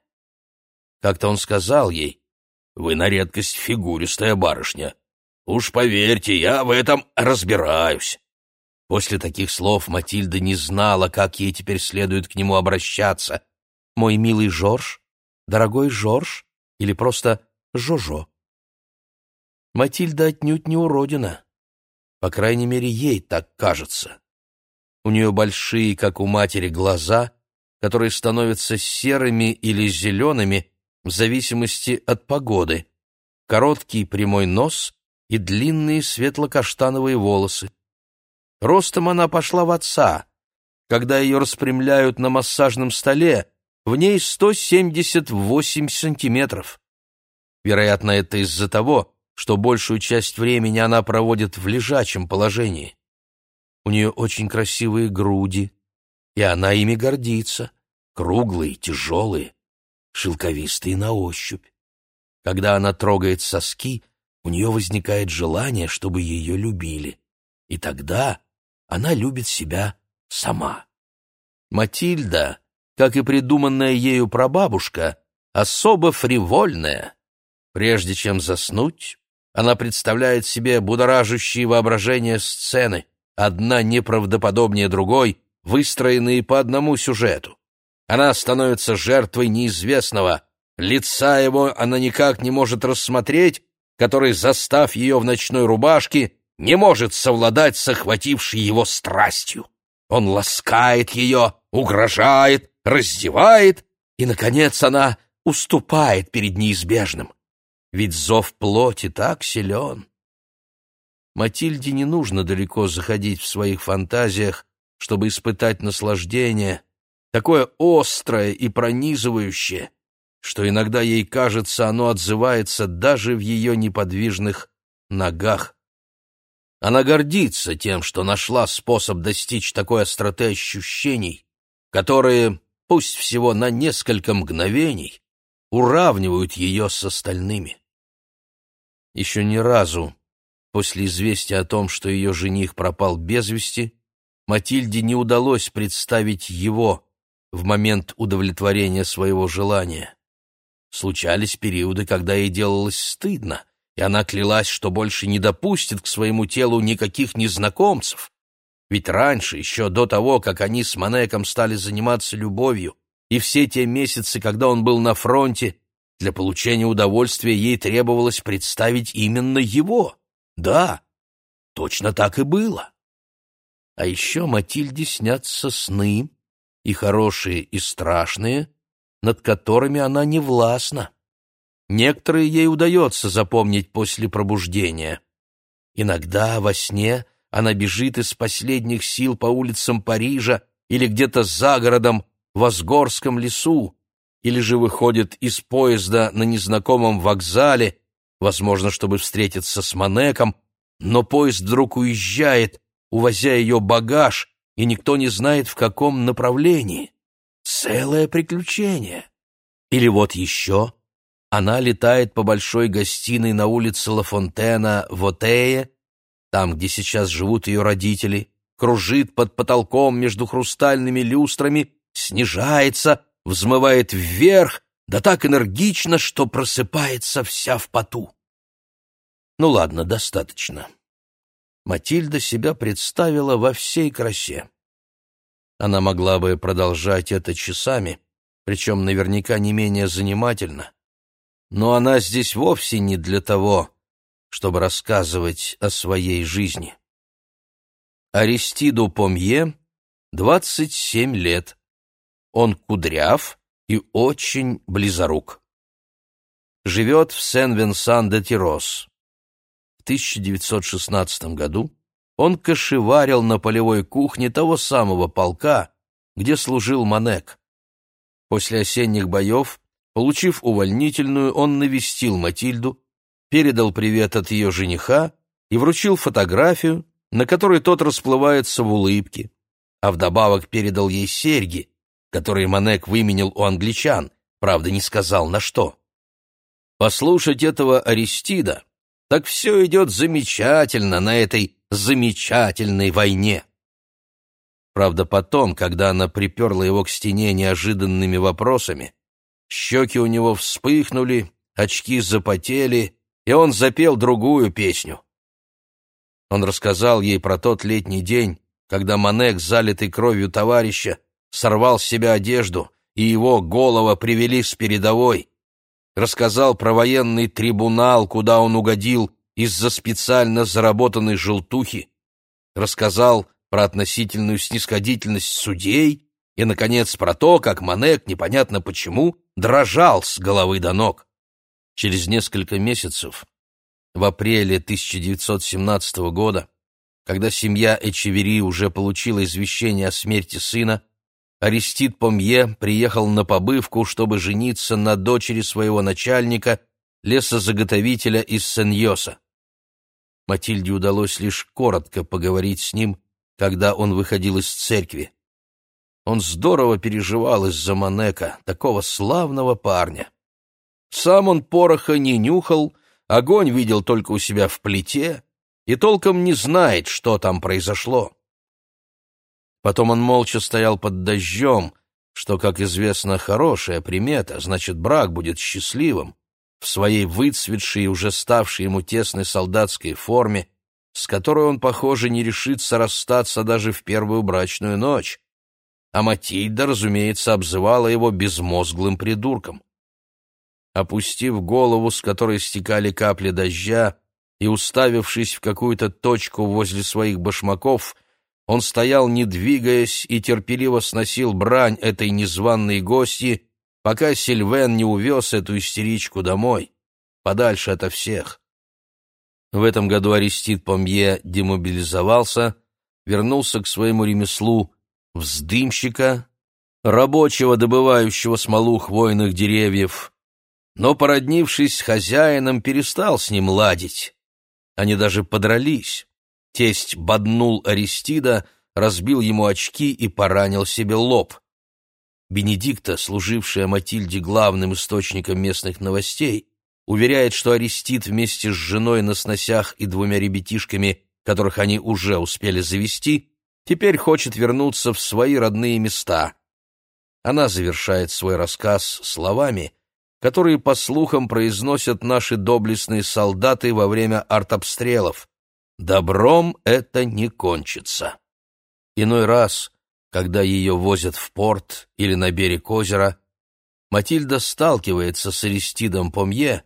Как-то он сказал ей, «Вы на редкость фигуристая барышня. Уж поверьте, я в этом разбираюсь». После таких слов Матильда не знала, как ей теперь следует к нему обращаться. «Мой милый Жорж? Дорогой Жорж? Или просто Жожо?» Матильда отнюдь не уродина. По крайней мере, ей так кажется. У нее большие, как у матери, глаза, которые становятся серыми или зелеными в зависимости от погоды, короткий прямой нос и длинные светло-каштановые волосы. Ростом она пошла в отца. Когда ее распрямляют на массажном столе, в ней 178 сантиметров. Вероятно, это из-за того, что большую часть времени она проводит в лежачем положении. У нее очень красивые груди, и она ими гордится, круглые, тяжелые, шелковистые на ощупь. Когда она трогает соски, у нее возникает желание, чтобы ее любили, и тогда она любит себя сама. Матильда, как и придуманная ею прабабушка, особо фривольная. Прежде чем заснуть, она представляет себе будоражащие воображение сцены, одна неправдоподобнее другой, выстроенные по одному сюжету. Она становится жертвой неизвестного, лица его она никак не может рассмотреть, который, застав ее в ночной рубашке, не может совладать с охватившей его страстью. Он ласкает ее, угрожает, раздевает, и, наконец, она уступает перед неизбежным ведь зов плоти так силен. Матильде не нужно далеко заходить в своих фантазиях, чтобы испытать наслаждение, такое острое и пронизывающее, что иногда ей кажется, оно отзывается даже в ее неподвижных ногах. Она гордится тем, что нашла способ достичь такой остроты ощущений, которые, пусть всего на несколько мгновений, уравнивают ее с остальными. Еще ни разу после известия о том, что ее жених пропал без вести, Матильде не удалось представить его в момент удовлетворения своего желания. Случались периоды, когда ей делалось стыдно, и она клялась, что больше не допустит к своему телу никаких незнакомцев. Ведь раньше, еще до того, как они с Манеком стали заниматься любовью, и все те месяцы, когда он был на фронте, для получения удовольствия ей требовалось представить именно его. Да, точно так и было. А еще Матильде снятся сны, и хорошие, и страшные, над которыми она не властна. Некоторые ей удается запомнить после пробуждения. Иногда во сне она бежит из последних сил по улицам Парижа или где-то за городом в Осгорском лесу, или же выходит из поезда на незнакомом вокзале, возможно, чтобы встретиться с Манеком, но поезд вдруг уезжает, увозя ее багаж, и никто не знает, в каком направлении. Целое приключение. Или вот еще. Она летает по большой гостиной на улице Ла Фонтена в Отее, там, где сейчас живут ее родители, кружит под потолком между хрустальными люстрами, снижается, взмывает вверх, да так энергично, что просыпается вся в поту. Ну ладно, достаточно. Матильда себя представила во всей красе. Она могла бы продолжать это часами, причем наверняка не менее занимательно. Но она здесь вовсе не для того, чтобы рассказывать о своей жизни. Аристиду Помье 27 лет. Он кудряв и очень близорук. Живет в Сен-Венсан-де-Тирос. В 1916 году он кошеварил на полевой кухне того самого полка, где служил Манек. После осенних боев, получив увольнительную, он навестил Матильду, передал привет от ее жениха и вручил фотографию, на которой тот расплывается в улыбке, а вдобавок передал ей серьги, которые Манек выменил у англичан, правда, не сказал на что. Послушать этого Аристида, так все идет замечательно на этой замечательной войне. Правда, потом, когда она приперла его к стене неожиданными вопросами, щеки у него вспыхнули, очки запотели, и он запел другую песню. Он рассказал ей про тот летний день, когда Манек, залитый кровью товарища, сорвал с себя одежду, и его голова привели с передовой. Рассказал про военный трибунал, куда он угодил из-за специально заработанной желтухи. Рассказал про относительную снисходительность судей и, наконец, про то, как Манек, непонятно почему, дрожал с головы до ног. Через несколько месяцев, в апреле 1917 года, когда семья Эчевери уже получила извещение о смерти сына, Арестит Помье приехал на побывку, чтобы жениться на дочери своего начальника, лесозаготовителя из Сеньоса. Матильде удалось лишь коротко поговорить с ним, когда он выходил из церкви. Он здорово переживал из-за Манека, такого славного парня. Сам он пороха не нюхал, огонь видел только у себя в плите и толком не знает, что там произошло. Потом он молча стоял под дождем, что, как известно, хорошая примета, значит, брак будет счастливым, в своей выцветшей и уже ставшей ему тесной солдатской форме, с которой он, похоже, не решится расстаться даже в первую брачную ночь. А Матильда, разумеется, обзывала его безмозглым придурком. Опустив голову, с которой стекали капли дождя, и уставившись в какую-то точку возле своих башмаков, он стоял, не двигаясь, и терпеливо сносил брань этой незваной гости, пока Сильвен не увез эту истеричку домой, подальше ото всех. В этом году Арестит Помье демобилизовался, вернулся к своему ремеслу вздымщика, рабочего, добывающего смолу хвойных деревьев, но, породнившись с хозяином, перестал с ним ладить. Они даже подрались. Тесть боднул Аристида, разбил ему очки и поранил себе лоб. Бенедикта, служившая Матильде главным источником местных новостей, уверяет, что Аристид вместе с женой на сносях и двумя ребятишками, которых они уже успели завести, теперь хочет вернуться в свои родные места. Она завершает свой рассказ словами, которые, по слухам, произносят наши доблестные солдаты во время артобстрелов. Добром это не кончится. Иной раз, когда ее возят в порт или на берег озера, Матильда сталкивается с Аристидом Помье,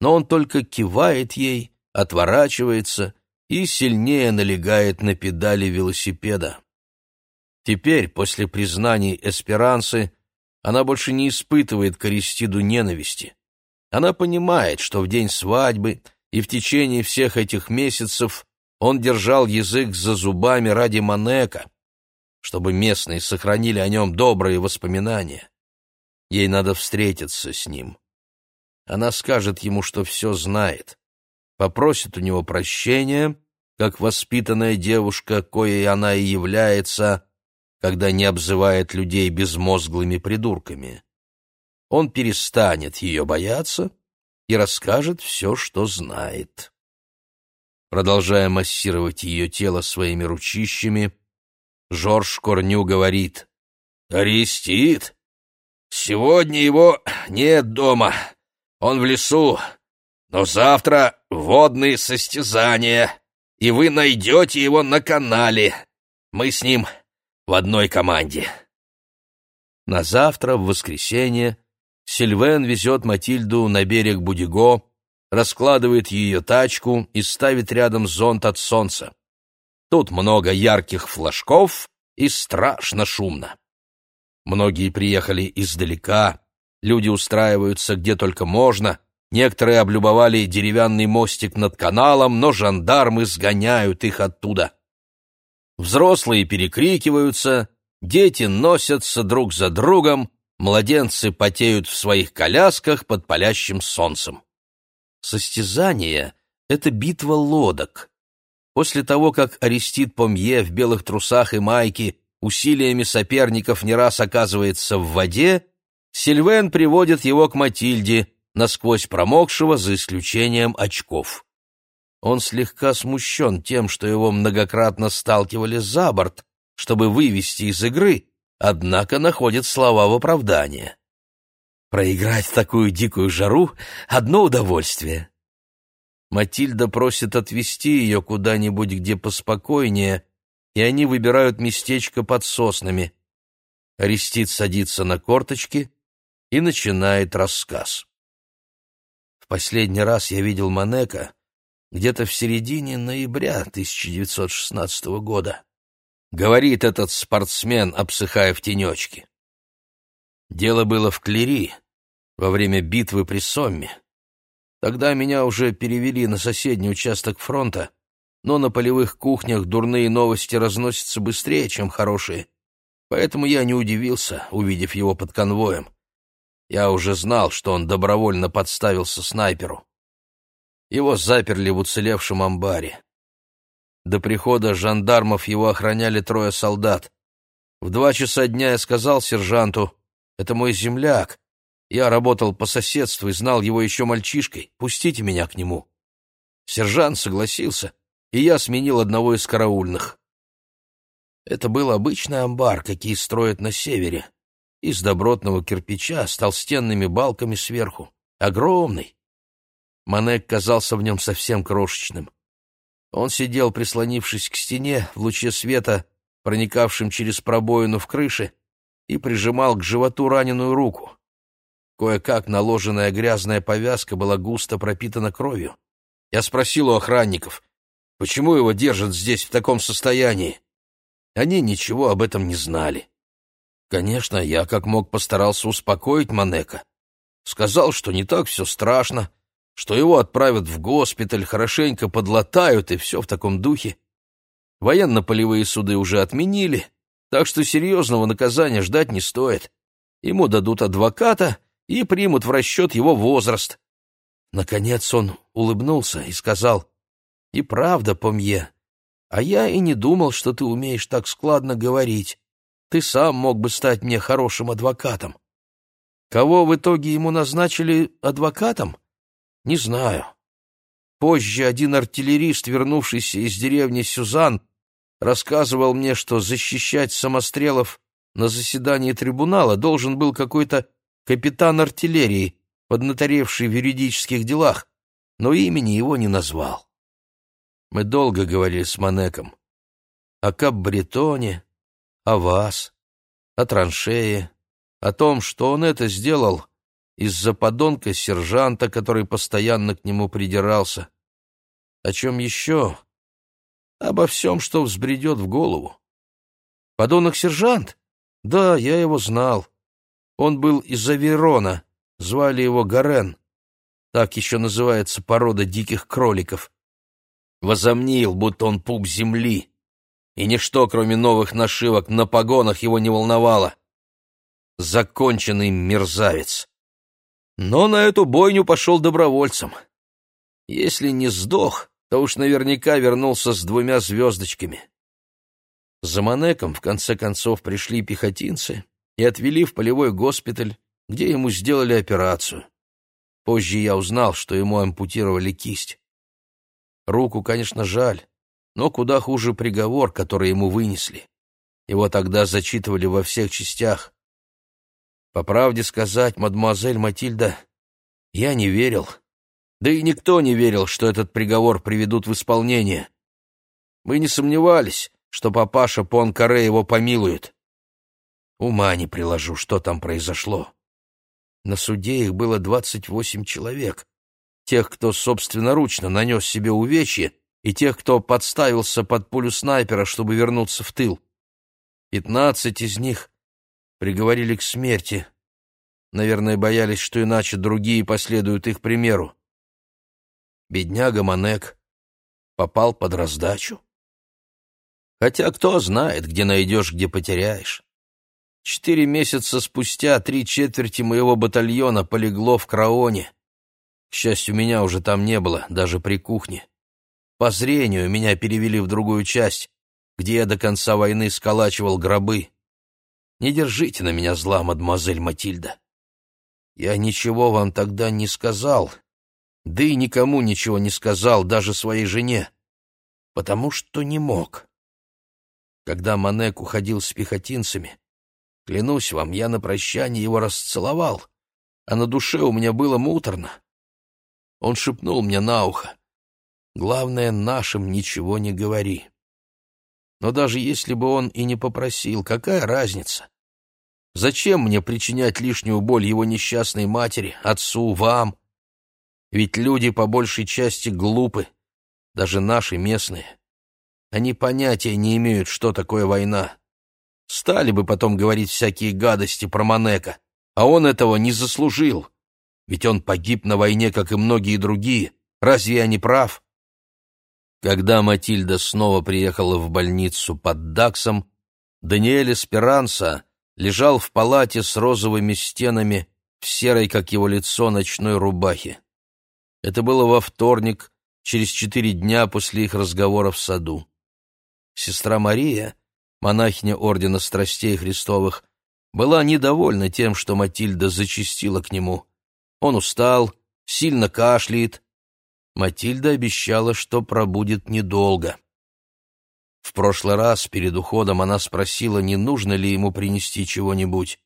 но он только кивает ей, отворачивается и сильнее налегает на педали велосипеда. Теперь, после признаний Эсперанцы, она больше не испытывает к Аристиду ненависти. Она понимает, что в день свадьбы и в течение всех этих месяцев он держал язык за зубами ради Манека, чтобы местные сохранили о нем добрые воспоминания. Ей надо встретиться с ним. Она скажет ему, что все знает, попросит у него прощения, как воспитанная девушка, коей она и является, когда не обзывает людей безмозглыми придурками. Он перестанет ее бояться и расскажет все, что знает. Продолжая массировать ее тело своими ручищами, Жорж Корню говорит. «Арестит? Сегодня его нет дома. Он в лесу. Но завтра водные состязания, и вы найдете его на канале. Мы с ним в одной команде. На завтра, в воскресенье, Сильвен везет Матильду на берег Будиго, раскладывает ее тачку и ставит рядом зонт от солнца. Тут много ярких флажков и страшно шумно. Многие приехали издалека, люди устраиваются где только можно, некоторые облюбовали деревянный мостик над каналом, но жандармы сгоняют их оттуда. Взрослые перекрикиваются, дети носятся друг за другом, младенцы потеют в своих колясках под палящим солнцем. Состязание — это битва лодок. После того, как Арестит Помье в белых трусах и майке усилиями соперников не раз оказывается в воде, Сильвен приводит его к Матильде, насквозь промокшего за исключением очков. Он слегка смущен тем, что его многократно сталкивали за борт, чтобы вывести из игры, однако находит слова в оправдание. Проиграть такую дикую жару — одно удовольствие. Матильда просит отвезти ее куда-нибудь, где поспокойнее, и они выбирают местечко под соснами. Арестит садится на корточки и начинает рассказ. В последний раз я видел Манека где-то в середине ноября 1916 года. Говорит этот спортсмен, обсыхая в тенечке. Дело было в Клери, во время битвы при Сомме. Тогда меня уже перевели на соседний участок фронта, но на полевых кухнях дурные новости разносятся быстрее, чем хорошие. Поэтому я не удивился, увидев его под конвоем. Я уже знал, что он добровольно подставился снайперу. Его заперли в уцелевшем амбаре. До прихода жандармов его охраняли трое солдат. В два часа дня я сказал сержанту, «Это мой земляк. Я работал по соседству и знал его еще мальчишкой. Пустите меня к нему». Сержант согласился, и я сменил одного из караульных. Это был обычный амбар, какие строят на севере, из добротного кирпича с толстенными балками сверху. Огромный, Манек казался в нем совсем крошечным. Он сидел, прислонившись к стене, в луче света, проникавшем через пробоину в крыше, и прижимал к животу раненую руку. Кое-как наложенная грязная повязка была густо пропитана кровью. Я спросил у охранников, почему его держат здесь в таком состоянии. Они ничего об этом не знали. Конечно, я как мог постарался успокоить Манека. Сказал, что не так все страшно, что его отправят в госпиталь, хорошенько подлатают и все в таком духе. Военно-полевые суды уже отменили, так что серьезного наказания ждать не стоит. Ему дадут адвоката и примут в расчет его возраст. Наконец он улыбнулся и сказал, «И правда, Помье, а я и не думал, что ты умеешь так складно говорить. Ты сам мог бы стать мне хорошим адвокатом». Кого в итоге ему назначили адвокатом? Не знаю. Позже один артиллерист, вернувшийся из деревни Сюзан, рассказывал мне, что защищать самострелов на заседании трибунала должен был какой-то капитан артиллерии, поднаторевший в юридических делах, но имени его не назвал. Мы долго говорили с Манеком о Каббретоне, о вас, о траншее, о том, что он это сделал из-за подонка-сержанта, который постоянно к нему придирался. О чем еще? Обо всем, что взбредет в голову. Подонок-сержант? Да, я его знал. Он был из Аверона, звали его Гарен. Так еще называется порода диких кроликов. Возомнил, будто он пуп земли, и ничто, кроме новых нашивок на погонах, его не волновало. Законченный мерзавец но на эту бойню пошел добровольцем. Если не сдох, то уж наверняка вернулся с двумя звездочками. За Манеком в конце концов пришли пехотинцы и отвели в полевой госпиталь, где ему сделали операцию. Позже я узнал, что ему ампутировали кисть. Руку, конечно, жаль, но куда хуже приговор, который ему вынесли. Его тогда зачитывали во всех частях. По правде сказать, мадемуазель Матильда, я не верил. Да и никто не верил, что этот приговор приведут в исполнение. Мы не сомневались, что папаша Понкаре его помилует. Ума не приложу, что там произошло. На суде их было двадцать восемь человек. Тех, кто собственноручно нанес себе увечье, и тех, кто подставился под пулю снайпера, чтобы вернуться в тыл. Пятнадцать из них приговорили к смерти. Наверное, боялись, что иначе другие последуют их примеру. Бедняга Манек попал под раздачу. Хотя кто знает, где найдешь, где потеряешь. Четыре месяца спустя три четверти моего батальона полегло в Краоне. К счастью, меня уже там не было, даже при кухне. По зрению меня перевели в другую часть, где я до конца войны сколачивал гробы. Не держите на меня зла, мадемуазель Матильда. Я ничего вам тогда не сказал, да и никому ничего не сказал, даже своей жене, потому что не мог. Когда Манек уходил с пехотинцами, клянусь вам, я на прощание его расцеловал, а на душе у меня было муторно. Он шепнул мне на ухо, «Главное, нашим ничего не говори». Но даже если бы он и не попросил, какая разница? Зачем мне причинять лишнюю боль его несчастной матери, отцу, вам? Ведь люди по большей части глупы, даже наши местные. Они понятия не имеют, что такое война. Стали бы потом говорить всякие гадости про Манека, а он этого не заслужил. Ведь он погиб на войне, как и многие другие. Разве я не прав? Когда Матильда снова приехала в больницу под Даксом, Даниэль Эсперанса лежал в палате с розовыми стенами в серой, как его лицо, ночной рубахе. Это было во вторник, через четыре дня после их разговора в саду. Сестра Мария, монахиня Ордена Страстей Христовых, была недовольна тем, что Матильда зачастила к нему. Он устал, сильно кашляет. Матильда обещала, что пробудет недолго. В прошлый раз перед уходом она спросила, не нужно ли ему принести чего-нибудь,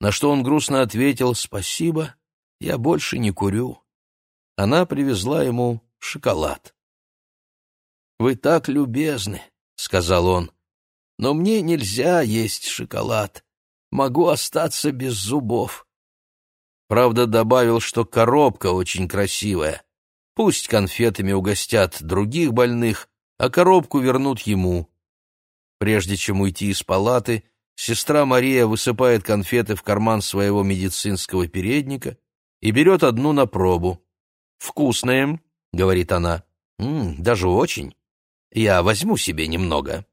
на что он грустно ответил «Спасибо, я больше не курю» она привезла ему шоколад. «Вы так любезны», — сказал он, — «но мне нельзя есть шоколад. Могу остаться без зубов». Правда, добавил, что коробка очень красивая. Пусть конфетами угостят других больных, а коробку вернут ему. Прежде чем уйти из палаты, сестра Мария высыпает конфеты в карман своего медицинского передника и берет одну на пробу. «Вкусные», — говорит она. «М -м, «Даже очень. Я возьму себе немного».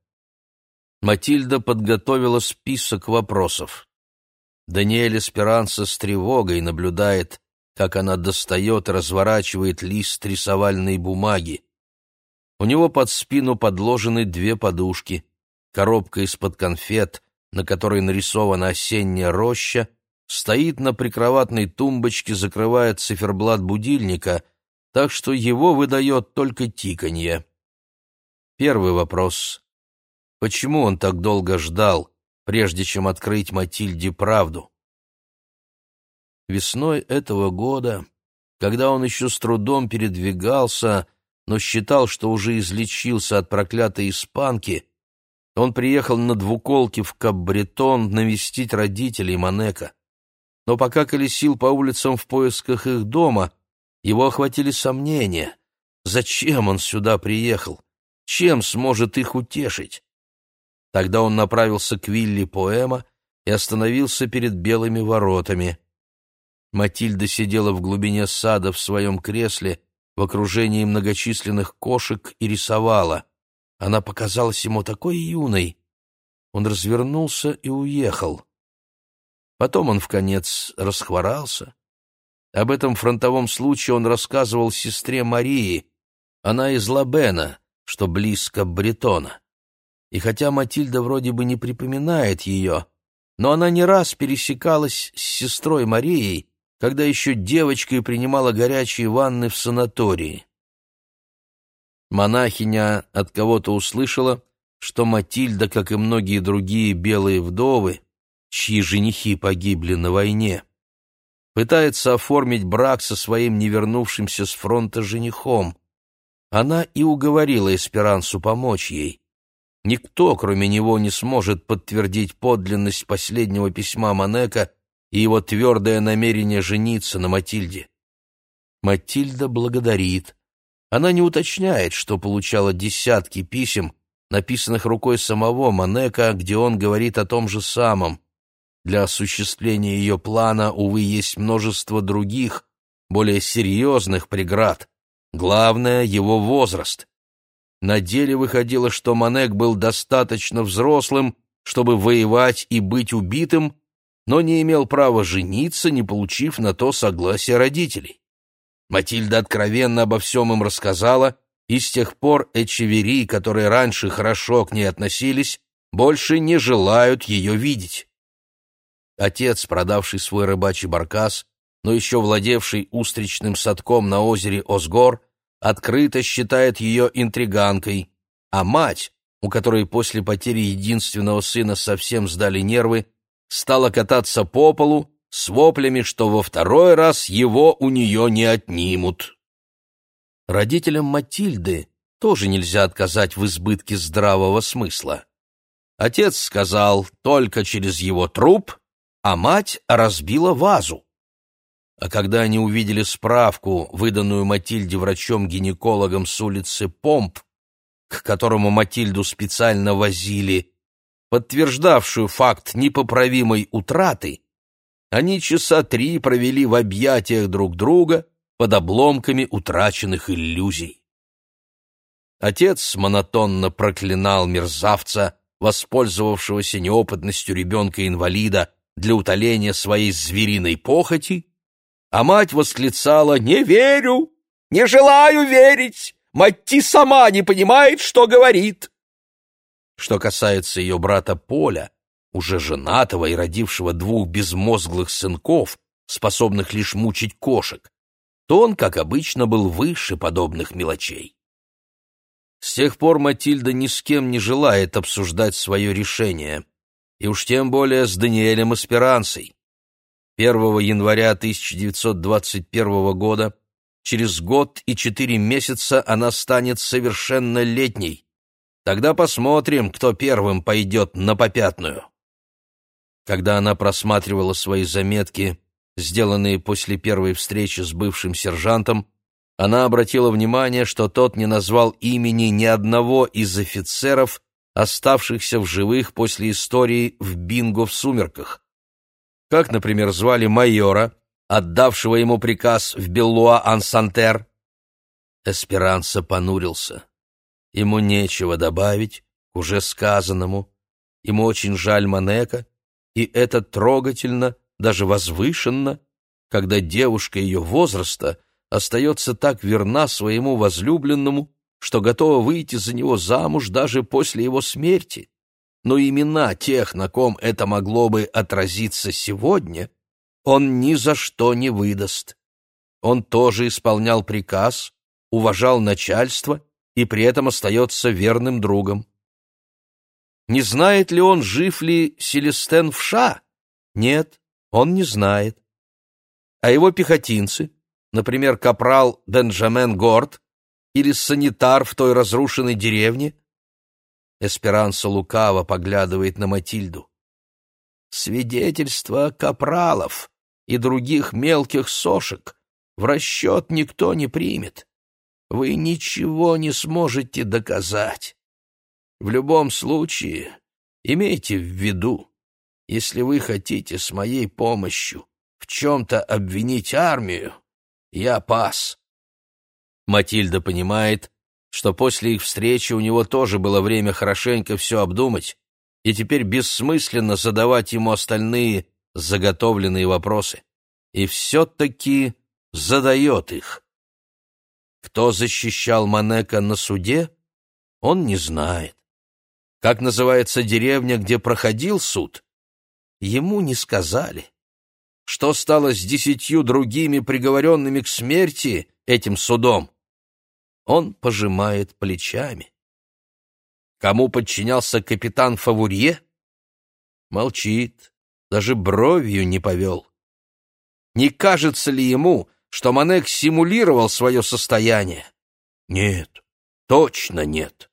Матильда подготовила список вопросов. Даниэль Эсперанца с тревогой наблюдает, как она достает и разворачивает лист рисовальной бумаги. У него под спину подложены две подушки, коробка из-под конфет, на которой нарисована осенняя роща, стоит на прикроватной тумбочке, закрывая циферблат будильника, так что его выдает только тиканье. Первый вопрос. Почему он так долго ждал, прежде чем открыть Матильде правду? Весной этого года, когда он еще с трудом передвигался, но считал, что уже излечился от проклятой испанки, он приехал на двуколке в Каббретон навестить родителей Манека но пока колесил по улицам в поисках их дома, его охватили сомнения. Зачем он сюда приехал? Чем сможет их утешить? Тогда он направился к вилле Поэма и остановился перед белыми воротами. Матильда сидела в глубине сада в своем кресле в окружении многочисленных кошек и рисовала. Она показалась ему такой юной. Он развернулся и уехал. Потом он, в конец, расхворался. Об этом фронтовом случае он рассказывал сестре Марии. Она из Лабена, что близко Бретона. И хотя Матильда вроде бы не припоминает ее, но она не раз пересекалась с сестрой Марией, когда еще девочкой принимала горячие ванны в санатории. Монахиня от кого-то услышала, что Матильда, как и многие другие белые вдовы, чьи женихи погибли на войне. Пытается оформить брак со своим невернувшимся с фронта женихом. Она и уговорила Эсперансу помочь ей. Никто, кроме него, не сможет подтвердить подлинность последнего письма Манека и его твердое намерение жениться на Матильде. Матильда благодарит. Она не уточняет, что получала десятки писем, написанных рукой самого Манека, где он говорит о том же самом. Для осуществления ее плана, увы, есть множество других, более серьезных преград. Главное — его возраст. На деле выходило, что Манек был достаточно взрослым, чтобы воевать и быть убитым, но не имел права жениться, не получив на то согласия родителей. Матильда откровенно обо всем им рассказала, и с тех пор Эчевери, которые раньше хорошо к ней относились, больше не желают ее видеть. Отец, продавший свой рыбачий баркас, но еще владевший устричным садком на озере Осгор, открыто считает ее интриганкой, а мать, у которой после потери единственного сына совсем сдали нервы, стала кататься по полу с воплями, что во второй раз его у нее не отнимут. Родителям Матильды тоже нельзя отказать в избытке здравого смысла. Отец сказал только через его труп, а мать разбила вазу. А когда они увидели справку, выданную Матильде врачом-гинекологом с улицы Помп, к которому Матильду специально возили, подтверждавшую факт непоправимой утраты, они часа три провели в объятиях друг друга под обломками утраченных иллюзий. Отец монотонно проклинал мерзавца, воспользовавшегося неопытностью ребенка-инвалида для утоления своей звериной похоти, а мать восклицала «Не верю! Не желаю верить! Матти сама не понимает, что говорит!» Что касается ее брата Поля, уже женатого и родившего двух безмозглых сынков, способных лишь мучить кошек, то он, как обычно, был выше подобных мелочей. С тех пор Матильда ни с кем не желает обсуждать свое решение, и уж тем более с Даниэлем Эсперансой. 1 января 1921 года, через год и четыре месяца она станет совершеннолетней. Тогда посмотрим, кто первым пойдет на попятную. Когда она просматривала свои заметки, сделанные после первой встречи с бывшим сержантом, она обратила внимание, что тот не назвал имени ни одного из офицеров, оставшихся в живых после истории в бинго в сумерках. Как, например, звали майора, отдавшего ему приказ в Беллуа-Ансантер? Эсперанца понурился. Ему нечего добавить к уже сказанному. Ему очень жаль Манека, и это трогательно, даже возвышенно, когда девушка ее возраста остается так верна своему возлюбленному, что готова выйти за него замуж даже после его смерти. Но имена тех, на ком это могло бы отразиться сегодня, он ни за что не выдаст. Он тоже исполнял приказ, уважал начальство и при этом остается верным другом. Не знает ли он, жив ли Селестен Вша? Нет, он не знает. А его пехотинцы, например, капрал Бенджамен Горд или санитар в той разрушенной деревне? Эсперанса лукаво поглядывает на Матильду. Свидетельства капралов и других мелких сошек в расчет никто не примет. Вы ничего не сможете доказать. В любом случае, имейте в виду, если вы хотите с моей помощью в чем-то обвинить армию, я пас. Матильда понимает, что после их встречи у него тоже было время хорошенько все обдумать, и теперь бессмысленно задавать ему остальные заготовленные вопросы. И все-таки задает их. Кто защищал Манека на суде, он не знает. Как называется деревня, где проходил суд? Ему не сказали. Что стало с десятью другими приговоренными к смерти этим судом? Он пожимает плечами. Кому подчинялся капитан Фавурье? Молчит, даже бровью не повел. Не кажется ли ему, что Манек симулировал свое состояние? Нет, точно нет.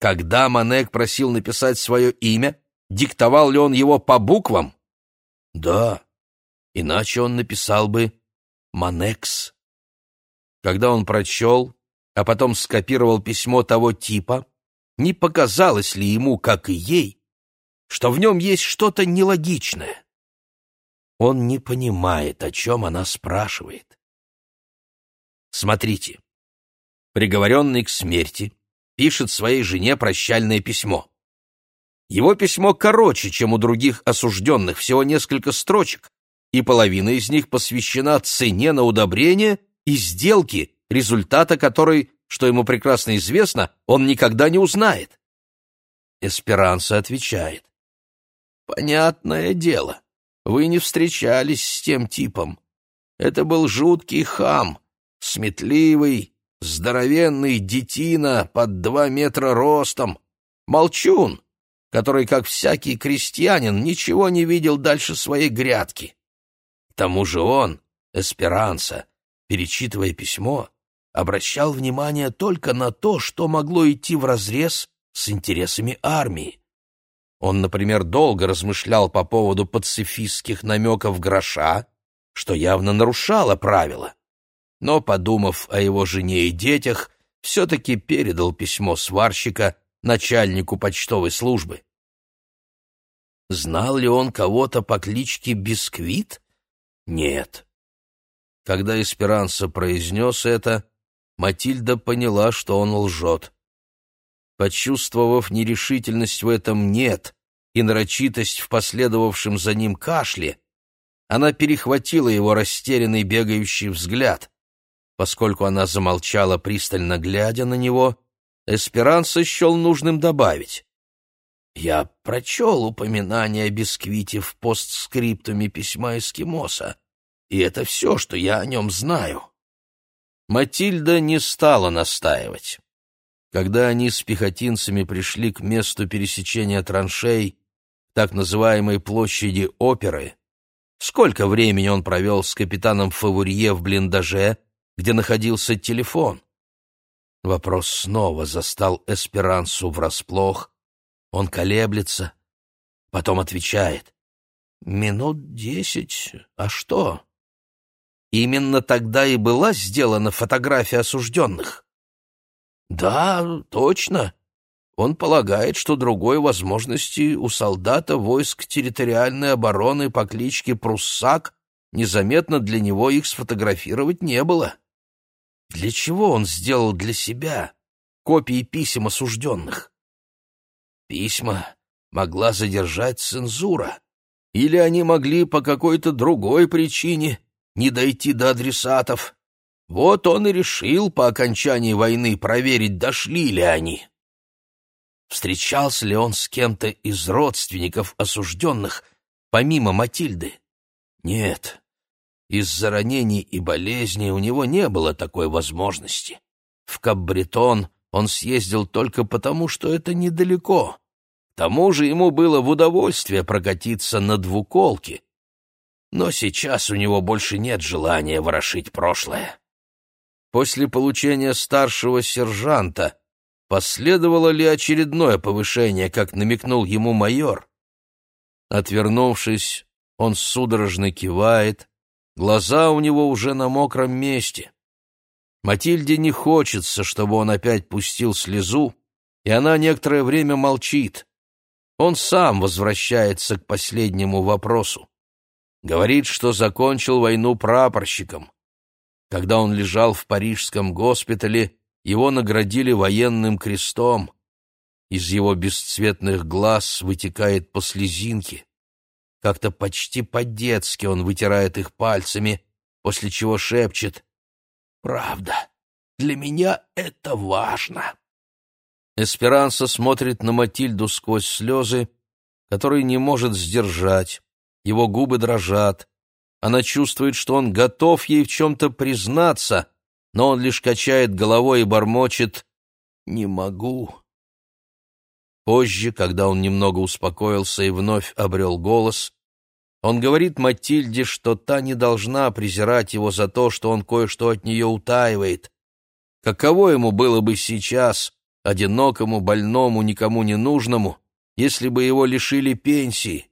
Когда Манек просил написать свое имя, диктовал ли он его по буквам? Да, иначе он написал бы «Манекс». Когда он прочел, а потом скопировал письмо того типа, не показалось ли ему, как и ей, что в нем есть что-то нелогичное? Он не понимает, о чем она спрашивает. Смотрите. Приговоренный к смерти пишет своей жене прощальное письмо. Его письмо короче, чем у других осужденных, всего несколько строчек, и половина из них посвящена цене на удобрение и сделке, результата которой, что ему прекрасно известно, он никогда не узнает. Эсперанса отвечает. «Понятное дело, вы не встречались с тем типом. Это был жуткий хам, сметливый, здоровенный детина под два метра ростом, молчун, который, как всякий крестьянин, ничего не видел дальше своей грядки. К тому же он, Эсперанса, перечитывая письмо, обращал внимание только на то, что могло идти вразрез с интересами армии. Он, например, долго размышлял по поводу пацифистских намеков Гроша, что явно нарушало правила но, подумав о его жене и детях, все-таки передал письмо сварщика начальнику почтовой службы. Знал ли он кого-то по кличке Бисквит? Нет. Когда Эсперанса произнес это, Матильда поняла, что он лжет. Почувствовав нерешительность в этом «нет» и нарочитость в последовавшем за ним кашле, она перехватила его растерянный бегающий взгляд. Поскольку она замолчала, пристально глядя на него, Эсперанса счел нужным добавить. «Я прочел упоминание о бисквите в постскриптуме письма Эскимоса, и это все, что я о нем знаю». Матильда не стала настаивать. Когда они с пехотинцами пришли к месту пересечения траншей, так называемой площади оперы, сколько времени он провел с капитаном Фавурье в блиндаже, где находился телефон. Вопрос снова застал Эсперансу врасплох. Он колеблется, потом отвечает. «Минут десять. А что?» Именно тогда и была сделана фотография осужденных. «Да, точно. Он полагает, что другой возможности у солдата войск территориальной обороны по кличке Пруссак незаметно для него их сфотографировать не было. Для чего он сделал для себя копии писем осужденных? Письма могла задержать цензура, или они могли по какой-то другой причине не дойти до адресатов. Вот он и решил по окончании войны проверить, дошли ли они. Встречался ли он с кем-то из родственников осужденных, помимо Матильды? Нет, из-за ранений и болезней у него не было такой возможности. В Каббретон он съездил только потому, что это недалеко. К тому же ему было в удовольствие прокатиться на двуколке. Но сейчас у него больше нет желания ворошить прошлое. После получения старшего сержанта последовало ли очередное повышение, как намекнул ему майор? Отвернувшись, он судорожно кивает, Глаза у него уже на мокром месте. Матильде не хочется, чтобы он опять пустил слезу, и она некоторое время молчит. Он сам возвращается к последнему вопросу. Говорит, что закончил войну прапорщиком. Когда он лежал в парижском госпитале, его наградили военным крестом. Из его бесцветных глаз вытекает по слезинке. Как-то почти по-детски он вытирает их пальцами, после чего шепчет «Правда, для меня это важно». Эсперанса смотрит на Матильду сквозь слезы, которые не может сдержать. Его губы дрожат. Она чувствует, что он готов ей в чем-то признаться, но он лишь качает головой и бормочет «Не могу». Позже, когда он немного успокоился и вновь обрел голос, он говорит Матильде, что та не должна презирать его за то, что он кое-что от нее утаивает. Каково ему было бы сейчас, одинокому, больному, никому не нужному, если бы его лишили пенсии?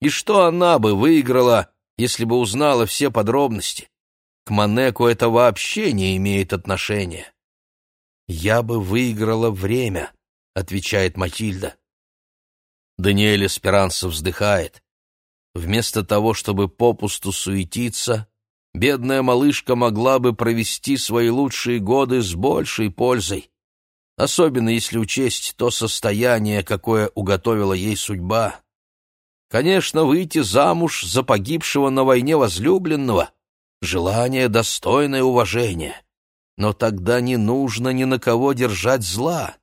И что она бы выиграла, если бы узнала все подробности? К Манеку это вообще не имеет отношения. «Я бы выиграла время», — отвечает Матильда. Даниэль Эсперанса вздыхает. Вместо того, чтобы попусту суетиться, бедная малышка могла бы провести свои лучшие годы с большей пользой, особенно если учесть то состояние, какое уготовила ей судьба. Конечно, выйти замуж за погибшего на войне возлюбленного — желание, достойное уважения. Но тогда не нужно ни на кого держать зла.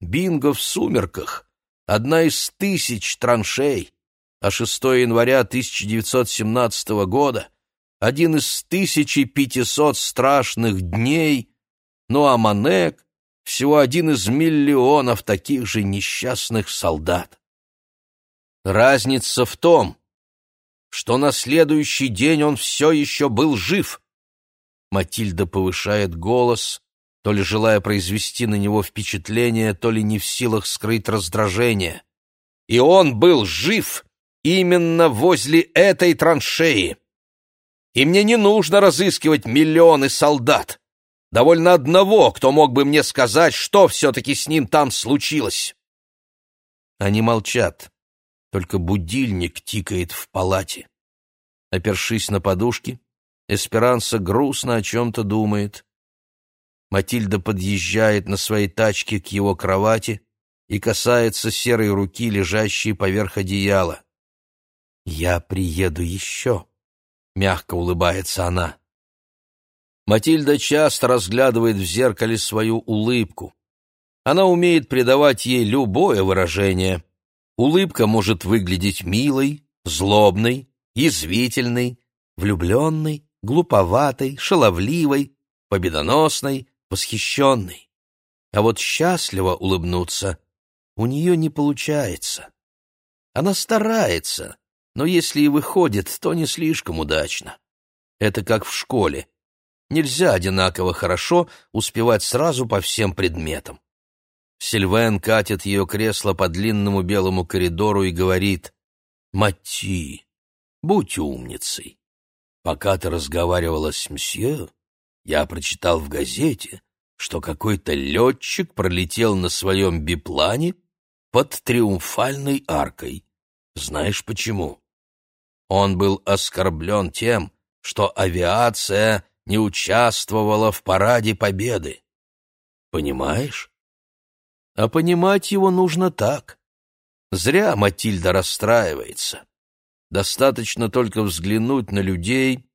Бинго в сумерках — одна из тысяч траншей, а 6 января 1917 года — один из 1500 страшных дней, ну а Манек — всего один из миллионов таких же несчастных солдат. Разница в том, что на следующий день он все еще был жив. Матильда повышает голос, то ли желая произвести на него впечатление, то ли не в силах скрыть раздражение. И он был жив именно возле этой траншеи. И мне не нужно разыскивать миллионы солдат. Довольно одного, кто мог бы мне сказать, что все-таки с ним там случилось. Они молчат. Только будильник тикает в палате. Опершись на подушки, Эсперанса грустно о чем-то думает. Матильда подъезжает на своей тачке к его кровати и касается серой руки, лежащей поверх одеяла. «Я приеду еще», — мягко улыбается она. Матильда часто разглядывает в зеркале свою улыбку. Она умеет придавать ей любое выражение. Улыбка может выглядеть милой, злобной, язвительной, влюбленной, глуповатой, шаловливой, победоносной, восхищенной. А вот счастливо улыбнуться у нее не получается. Она старается, но если и выходит, то не слишком удачно. Это как в школе. Нельзя одинаково хорошо успевать сразу по всем предметам. Сильвен катит ее кресло по длинному белому коридору и говорит «Мати, будь умницей. Пока ты разговаривала с мсье, я прочитал в газете, что какой-то летчик пролетел на своем биплане под триумфальной аркой. Знаешь почему? Он был оскорблен тем, что авиация не участвовала в параде Победы. Понимаешь? А понимать его нужно так. Зря Матильда расстраивается. Достаточно только взглянуть на людей,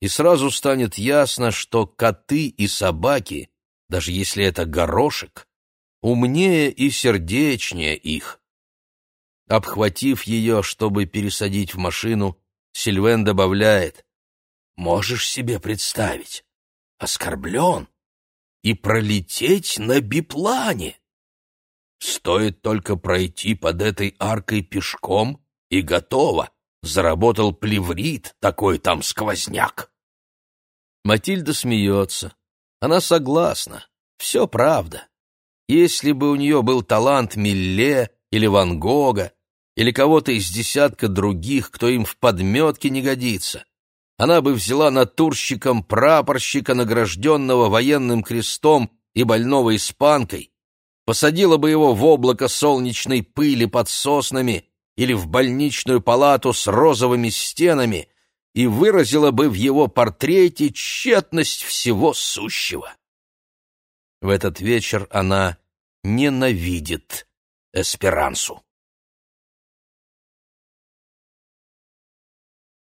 и сразу станет ясно, что коты и собаки, даже если это горошек, умнее и сердечнее их. Обхватив ее, чтобы пересадить в машину, Сильвен добавляет, «Можешь себе представить, оскорблен и пролететь на биплане?» Стоит только пройти под этой аркой пешком, и готово. Заработал плеврит, такой там сквозняк. Матильда смеется. Она согласна. Все правда. Если бы у нее был талант Милле или Ван Гога, или кого-то из десятка других, кто им в подметке не годится, она бы взяла натурщиком прапорщика, награжденного военным крестом и больного испанкой, посадила бы его в облако солнечной пыли под соснами или в больничную палату с розовыми стенами и выразила бы в его портрете тщетность всего сущего. В этот вечер она ненавидит Эсперансу.